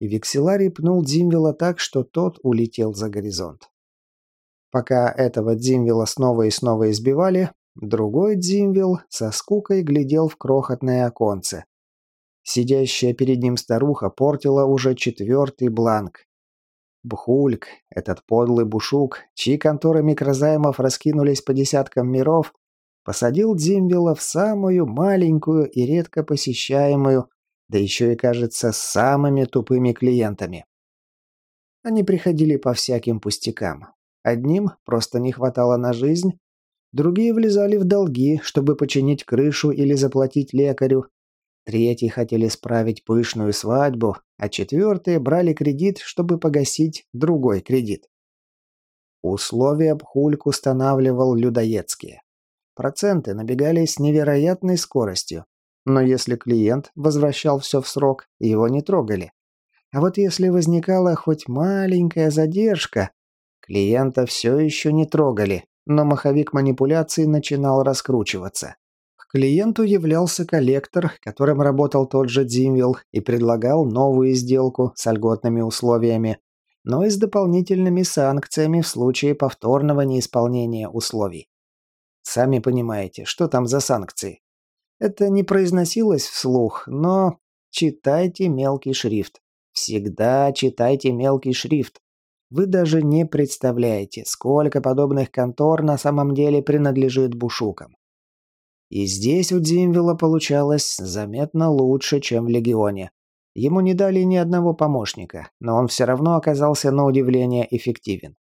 и Векселарий пнул Дзимвела так, что тот улетел за горизонт. Пока этого Дзимвела снова и снова избивали, другой Дзимвел со скукой глядел в крохотное оконце. Сидящая перед ним старуха портила уже четвертый бланк. Бхульк, этот подлый бушук, чьи конторы микрозаймов раскинулись по десяткам миров, посадил Дзимвела в самую маленькую и редко посещаемую, да еще и, кажется, с самыми тупыми клиентами. Они приходили по всяким пустякам. Одним просто не хватало на жизнь, другие влезали в долги, чтобы починить крышу или заплатить лекарю, третьи хотели справить пышную свадьбу, а четвертые брали кредит, чтобы погасить другой кредит. Условия Бхульк устанавливал людоедские. Проценты набегали с невероятной скоростью, но если клиент возвращал все в срок, его не трогали. А вот если возникала хоть маленькая задержка, клиента все еще не трогали, но маховик манипуляций начинал раскручиваться. К клиенту являлся коллектор, которым работал тот же Димвилл и предлагал новую сделку с льготными условиями, но и с дополнительными санкциями в случае повторного неисполнения условий. Сами понимаете, что там за санкции. Это не произносилось вслух, но читайте мелкий шрифт. Всегда читайте мелкий шрифт. Вы даже не представляете, сколько подобных контор на самом деле принадлежит бушукам. И здесь у Димвела получалось заметно лучше, чем в Легионе. Ему не дали ни одного помощника, но он все равно оказался на удивление эффективен.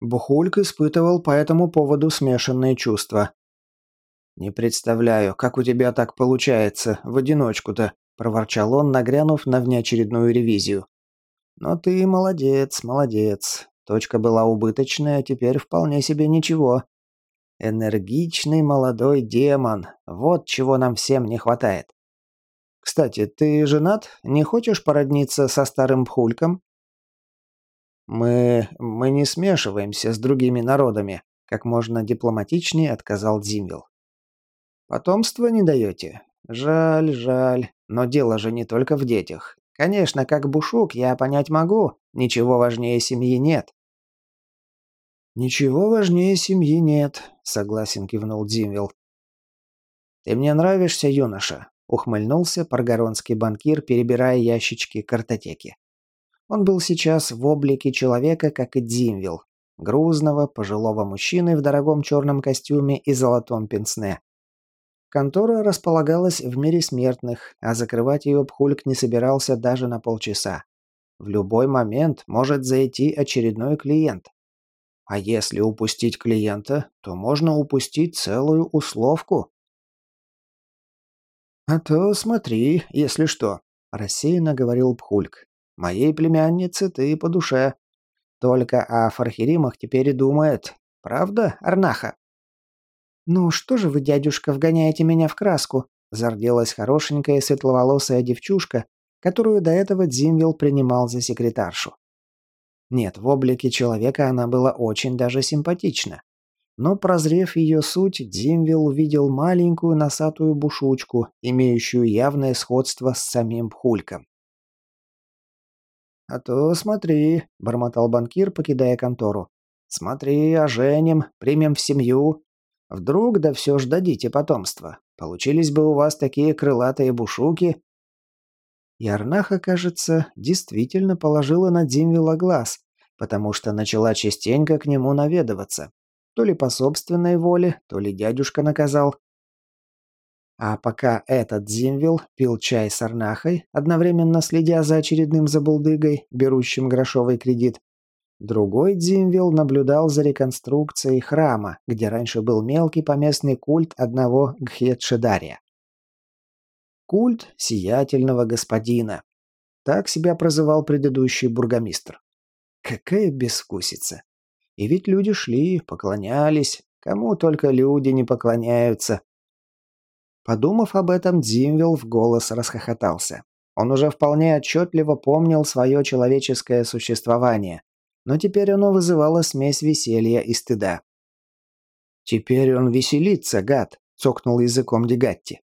Бухульк испытывал по этому поводу смешанные чувства. «Не представляю, как у тебя так получается, в одиночку-то», – проворчал он, нагрянув на внеочередную ревизию. «Но ты молодец, молодец. Точка была убыточная, теперь вполне себе ничего. Энергичный молодой демон. Вот чего нам всем не хватает. Кстати, ты женат? Не хочешь породниться со старым пхульком?» «Мы... мы не смешиваемся с другими народами», – как можно дипломатичнее отказал Дзимвил. Потомства не даете? Жаль, жаль. Но дело же не только в детях. Конечно, как бушук я понять могу. Ничего важнее семьи нет. «Ничего важнее семьи нет», — согласен кивнул Димвилл. «Ты мне нравишься, юноша», — ухмыльнулся паргоронский банкир, перебирая ящички картотеки. Он был сейчас в облике человека, как и Димвилл, грузного, пожилого мужчины в дорогом черном костюме и золотом пенсне. Контора располагалась в мире смертных, а закрывать ее Пхульк не собирался даже на полчаса. В любой момент может зайти очередной клиент. А если упустить клиента, то можно упустить целую условку. «А то смотри, если что», – рассеянно говорил Пхульк. «Моей племяннице ты по душе. Только о фархеримах теперь и думает. Правда, Арнаха?» «Ну что же вы, дядюшка, вгоняете меня в краску?» – зарделась хорошенькая светловолосая девчушка, которую до этого Дзимвилл принимал за секретаршу. Нет, в облике человека она была очень даже симпатична. Но, прозрев ее суть, Дзимвилл увидел маленькую носатую бушучку, имеющую явное сходство с самим Пхульком. «А то смотри», – бормотал банкир, покидая контору. «Смотри, оженим, примем в семью, Вдруг да все ж дадите потомство. Получились бы у вас такие крылатые бушуки. Ярнаха, кажется, действительно положила на Димвила глаз, потому что начала частенько к нему наведываться. То ли по собственной воле, то ли дядюшка наказал. А пока этот Зимвил пил чай с Арнахой, одновременно следя за очередным забулдыгой, берущим грошовый кредит, другой Дзимвил наблюдал за реконструкцией храма, где раньше был мелкий поместный культ одного Гхетшедария. Культ сиятельного господина. Так себя прозывал предыдущий бургомистр. Какая безвкусица. И ведь люди шли, поклонялись. Кому только люди не поклоняются. Подумав об этом, Дзимвилл в голос расхохотался. Он уже вполне отчетливо помнил свое человеческое существование, но теперь оно вызывало смесь веселья и стыда. «Теперь он веселится, гад», — цокнул языком Дегатти.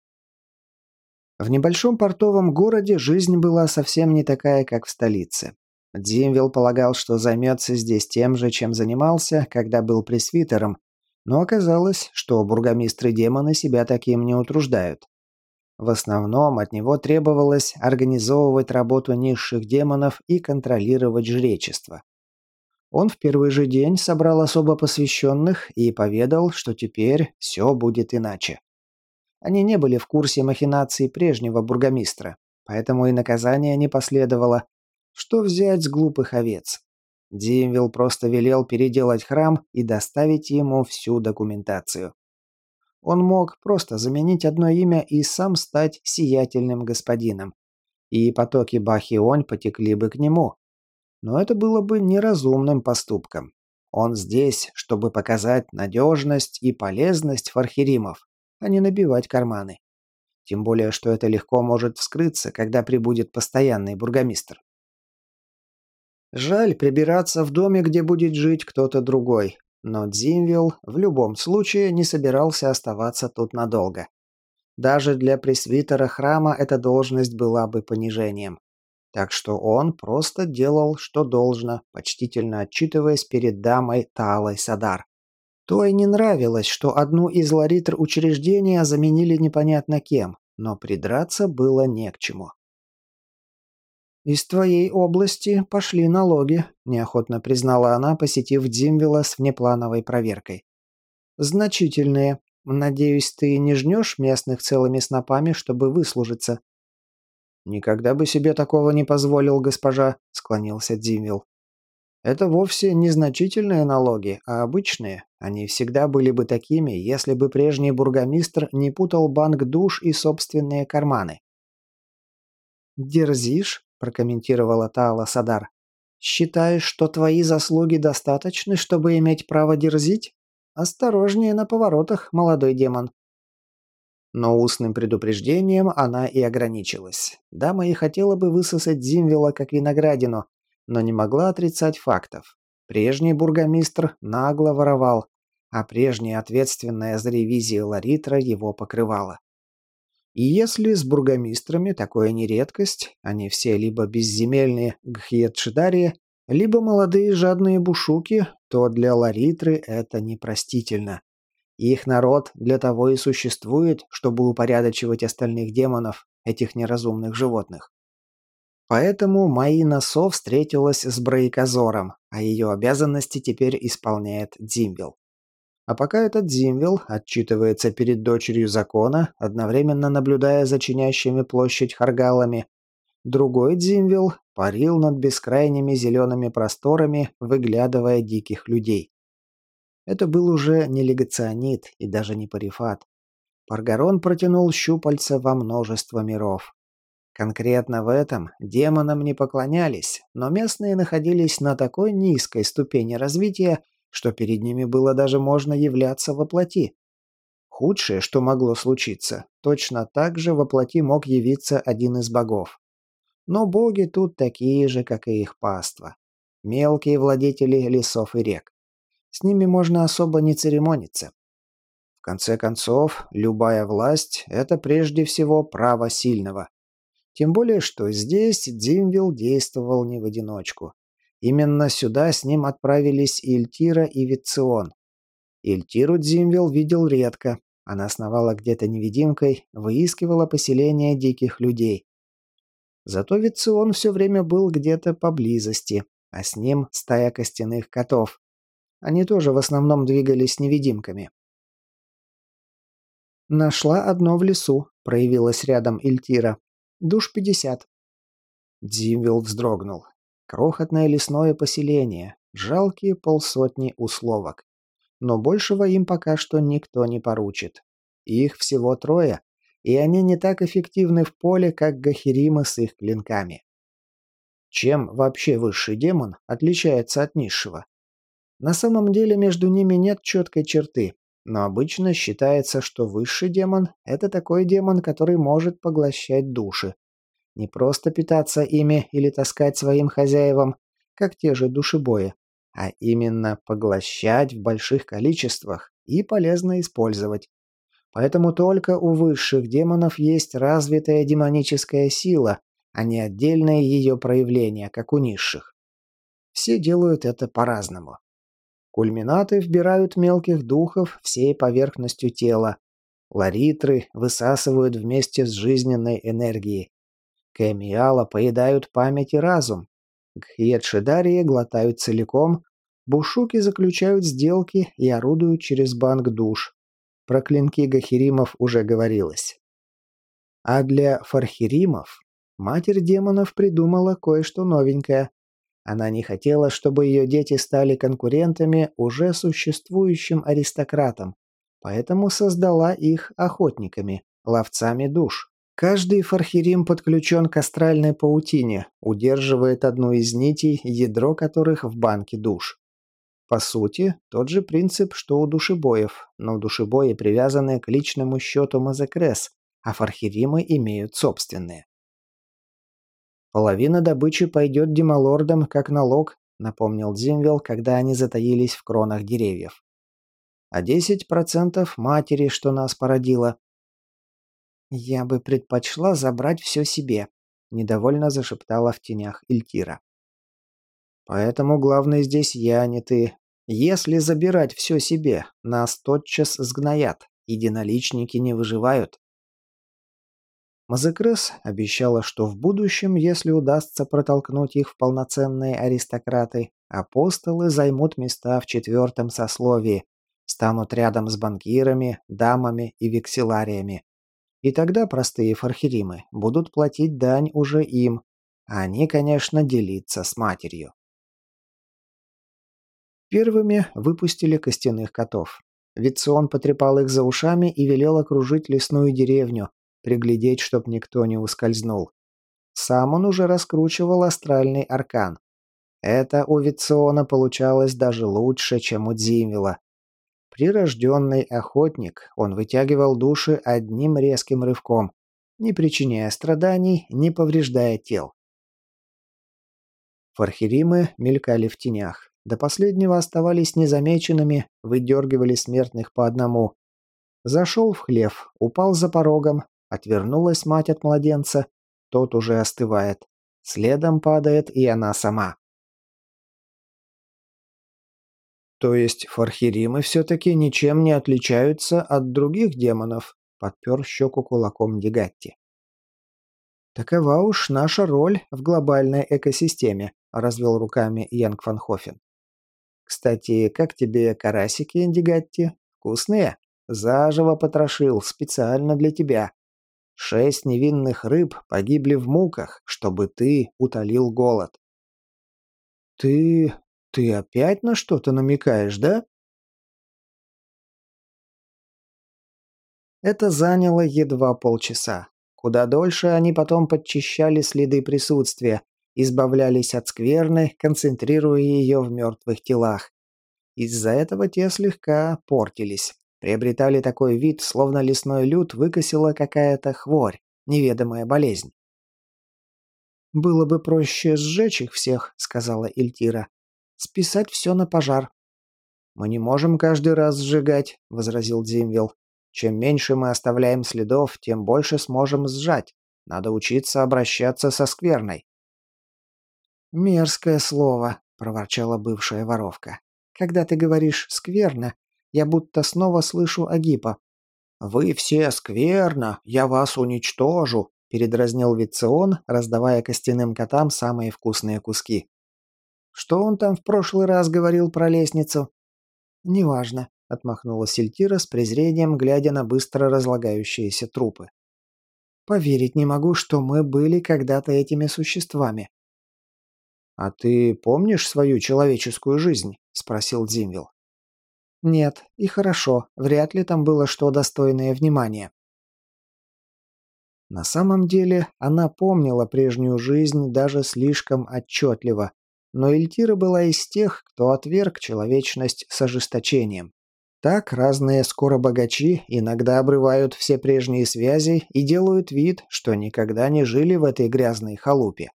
В небольшом портовом городе жизнь была совсем не такая, как в столице. Дзимвилл полагал, что займется здесь тем же, чем занимался, когда был пресвитером, но оказалось, что бургомистры-демоны себя таким не утруждают. В основном от него требовалось организовывать работу низших демонов и контролировать жречество. Он в первый же день собрал особо посвященных и поведал, что теперь все будет иначе. Они не были в курсе махинаций прежнего бургомистра, поэтому и наказание не последовало. Что взять с глупых овец? Димвилл просто велел переделать храм и доставить ему всю документацию. Он мог просто заменить одно имя и сам стать сиятельным господином. И потоки Бахионь потекли бы к нему. Но это было бы неразумным поступком. Он здесь, чтобы показать надежность и полезность фархеримов, а не набивать карманы. Тем более, что это легко может вскрыться, когда прибудет постоянный бургомистр. Жаль прибираться в доме, где будет жить кто-то другой, но Дзимвилл в любом случае не собирался оставаться тут надолго. Даже для пресвитера храма эта должность была бы понижением. Так что он просто делал, что должно, почтительно отчитываясь перед дамой Таалой Садар. Той не нравилось, что одну из ларитр учреждения заменили непонятно кем, но придраться было не к чему. «Из твоей области пошли налоги», – неохотно признала она, посетив Дзимвела с внеплановой проверкой. «Значительные. Надеюсь, ты не жнешь местных целыми снопами, чтобы выслужиться». «Никогда бы себе такого не позволил, госпожа», – склонился Дзимвел. «Это вовсе не значительные налоги, а обычные. Они всегда были бы такими, если бы прежний бургомистр не путал банк душ и собственные карманы». «Дерзишь?» Прокомментировала Таала Садар. «Считаешь, что твои заслуги достаточны, чтобы иметь право дерзить? Осторожнее на поворотах, молодой демон». Но устным предупреждением она и ограничилась. Дама и хотела бы высосать Зимвела как виноградину, но не могла отрицать фактов. Прежний бургомистр нагло воровал, а прежняя ответственная за ревизию Ларитра его покрывала. И если с бургомистрами такое не редкость, они все либо безземельные гхьетшидарии, либо молодые жадные бушуки, то для ларитры это непростительно. Их народ для того и существует, чтобы упорядочивать остальных демонов, этих неразумных животных. Поэтому Маина Со встретилась с Брейказором, а ее обязанности теперь исполняет Дзимбел. А пока этот Зимвел отчитывается перед дочерью закона, одновременно наблюдая за чинящими площадь харгалами, другой Дзимвел парил над бескрайними зелеными просторами, выглядывая диких людей. Это был уже не легационит и даже не парифат. Паргарон протянул щупальца во множество миров. Конкретно в этом демонам не поклонялись, но местные находились на такой низкой ступени развития, что перед ними было даже можно являться во плоти. Худшее, что могло случиться, точно так же во плоти мог явиться один из богов. Но боги тут такие же, как и их паства. Мелкие владетели лесов и рек. С ними можно особо не церемониться. В конце концов, любая власть – это прежде всего право сильного. Тем более, что здесь Дзимвилл действовал не в одиночку. Именно сюда с ним отправились Ильтира и Вицион. Ильтиру Дзимвел видел редко. Она сновала где-то невидимкой, выискивала поселение диких людей. Зато Вицион все время был где-то поблизости, а с ним стая костяных котов. Они тоже в основном двигались невидимками. «Нашла одно в лесу», — проявилась рядом Ильтира. «Душ пятьдесят». Дзимвилл вздрогнул. Крохотное лесное поселение, жалкие полсотни условок. Но большего им пока что никто не поручит. Их всего трое, и они не так эффективны в поле, как гахиримы с их клинками. Чем вообще высший демон отличается от низшего? На самом деле между ними нет четкой черты, но обычно считается, что высший демон – это такой демон, который может поглощать души. Не просто питаться ими или таскать своим хозяевам, как те же душебои, а именно поглощать в больших количествах и полезно использовать. Поэтому только у высших демонов есть развитая демоническая сила, а не отдельное ее проявление, как у низших. Все делают это по-разному. Кульминаты вбирают мелких духов всей поверхностью тела. Ларитры высасывают вместе с жизненной энергией. Кэмиала поедают память и разум. Гхьедшидарии глотают целиком. Бушуки заключают сделки и орудуют через банк душ. Про клинки гахиримов уже говорилось. А для фархиримов матерь демонов придумала кое-что новенькое. Она не хотела, чтобы ее дети стали конкурентами уже существующим аристократам, поэтому создала их охотниками, ловцами душ. Каждый фархирим подключен к астральной паутине, удерживает одну из нитей, ядро которых в банке душ. По сути, тот же принцип, что у душебоев, но душебои привязаны к личному счету Мазекрес, а фархиримы имеют собственные. «Половина добычи пойдет демалордам как налог», — напомнил Дзимвел, когда они затаились в кронах деревьев. «А десять процентов матери, что нас породила». «Я бы предпочла забрать все себе», — недовольно зашептала в тенях Ильтира. Поэтому главное здесь я, а не ты. Если забирать все себе, нас тотчас сгноят. Единоличники не выживают. Мазекрес обещала, что в будущем, если удастся протолкнуть их в полноценные аристократы, апостолы займут места в четвертом сословии, станут рядом с банкирами, дамами и векселариями. И тогда простые фархиримы будут платить дань уже им, а они, конечно, делиться с матерью. Первыми выпустили костяных котов. Вицион потрепал их за ушами и велел окружить лесную деревню, приглядеть, чтоб никто не ускользнул. Сам он уже раскручивал астральный аркан. Это у Вициона получалось даже лучше, чем у Дзимвела. Прирожденный охотник, он вытягивал души одним резким рывком, не причиняя страданий, не повреждая тел. Фархиримы мелькали в тенях. До последнего оставались незамеченными, выдергивали смертных по одному. Зашел в хлев, упал за порогом, отвернулась мать от младенца, тот уже остывает. Следом падает и она сама. То есть фархиримы все-таки ничем не отличаются от других демонов, подпер щеку кулаком Дегатти. Такова уж наша роль в глобальной экосистеме, развел руками Янг Фанхофен. Кстати, как тебе карасики, Индигатти? Вкусные? Заживо потрошил, специально для тебя. Шесть невинных рыб погибли в муках, чтобы ты утолил голод. Ты... ты опять на что-то намекаешь, да? Это заняло едва полчаса. Куда дольше они потом подчищали следы присутствия, избавлялись от скверны, концентрируя ее в мертвых телах. Из-за этого те слегка портились. Приобретали такой вид, словно лесной люд выкосила какая-то хворь, неведомая болезнь. «Было бы проще сжечь их всех», — сказала Ильтира. «Списать все на пожар». «Мы не можем каждый раз сжигать», — возразил Дзимвилл. «Чем меньше мы оставляем следов, тем больше сможем сжать. Надо учиться обращаться со скверной». «Мерзкое слово», — проворчала бывшая воровка. «Когда ты говоришь «скверно», я будто снова слышу Агипа». «Вы все скверно, я вас уничтожу», — передразнил Вицион, раздавая костяным котам самые вкусные куски. «Что он там в прошлый раз говорил про лестницу?» неважно», — отмахнулась Сельтира с презрением, глядя на быстро разлагающиеся трупы. «Поверить не могу, что мы были когда-то этими существами». «А ты помнишь свою человеческую жизнь?» — спросил Дзимвил. «Нет, и хорошо. Вряд ли там было что достойное внимания». На самом деле, она помнила прежнюю жизнь даже слишком отчетливо, но Эльтира была из тех, кто отверг человечность с ожесточением. Так разные скоробогачи иногда обрывают все прежние связи и делают вид, что никогда не жили в этой грязной халупе.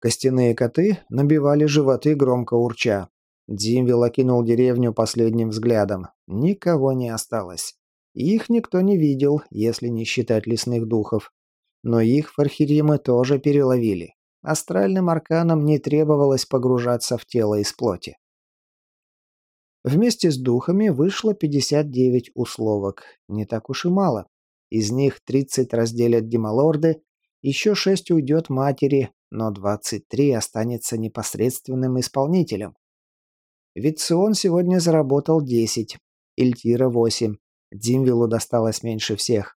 Костяные коты набивали животы громко урча. Дзимвил окинул деревню последним взглядом. Никого не осталось. Их никто не видел, если не считать лесных духов. Но их фархиримы тоже переловили. Астральным арканам не требовалось погружаться в тело из плоти. Вместе с духами вышло 59 условок. Не так уж и мало. Из них 30 разделят демалорды, еще 6 уйдет матери, но 23 останется непосредственным исполнителем. Вицион сегодня заработал 10, Ильтира 8. Димвилу досталось меньше всех.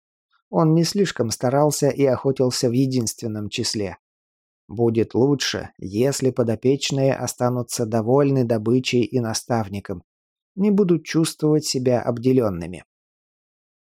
Он не слишком старался и охотился в единственном числе. Будет лучше, если подопечные останутся довольны добычей и наставником, не будут чувствовать себя обделенными.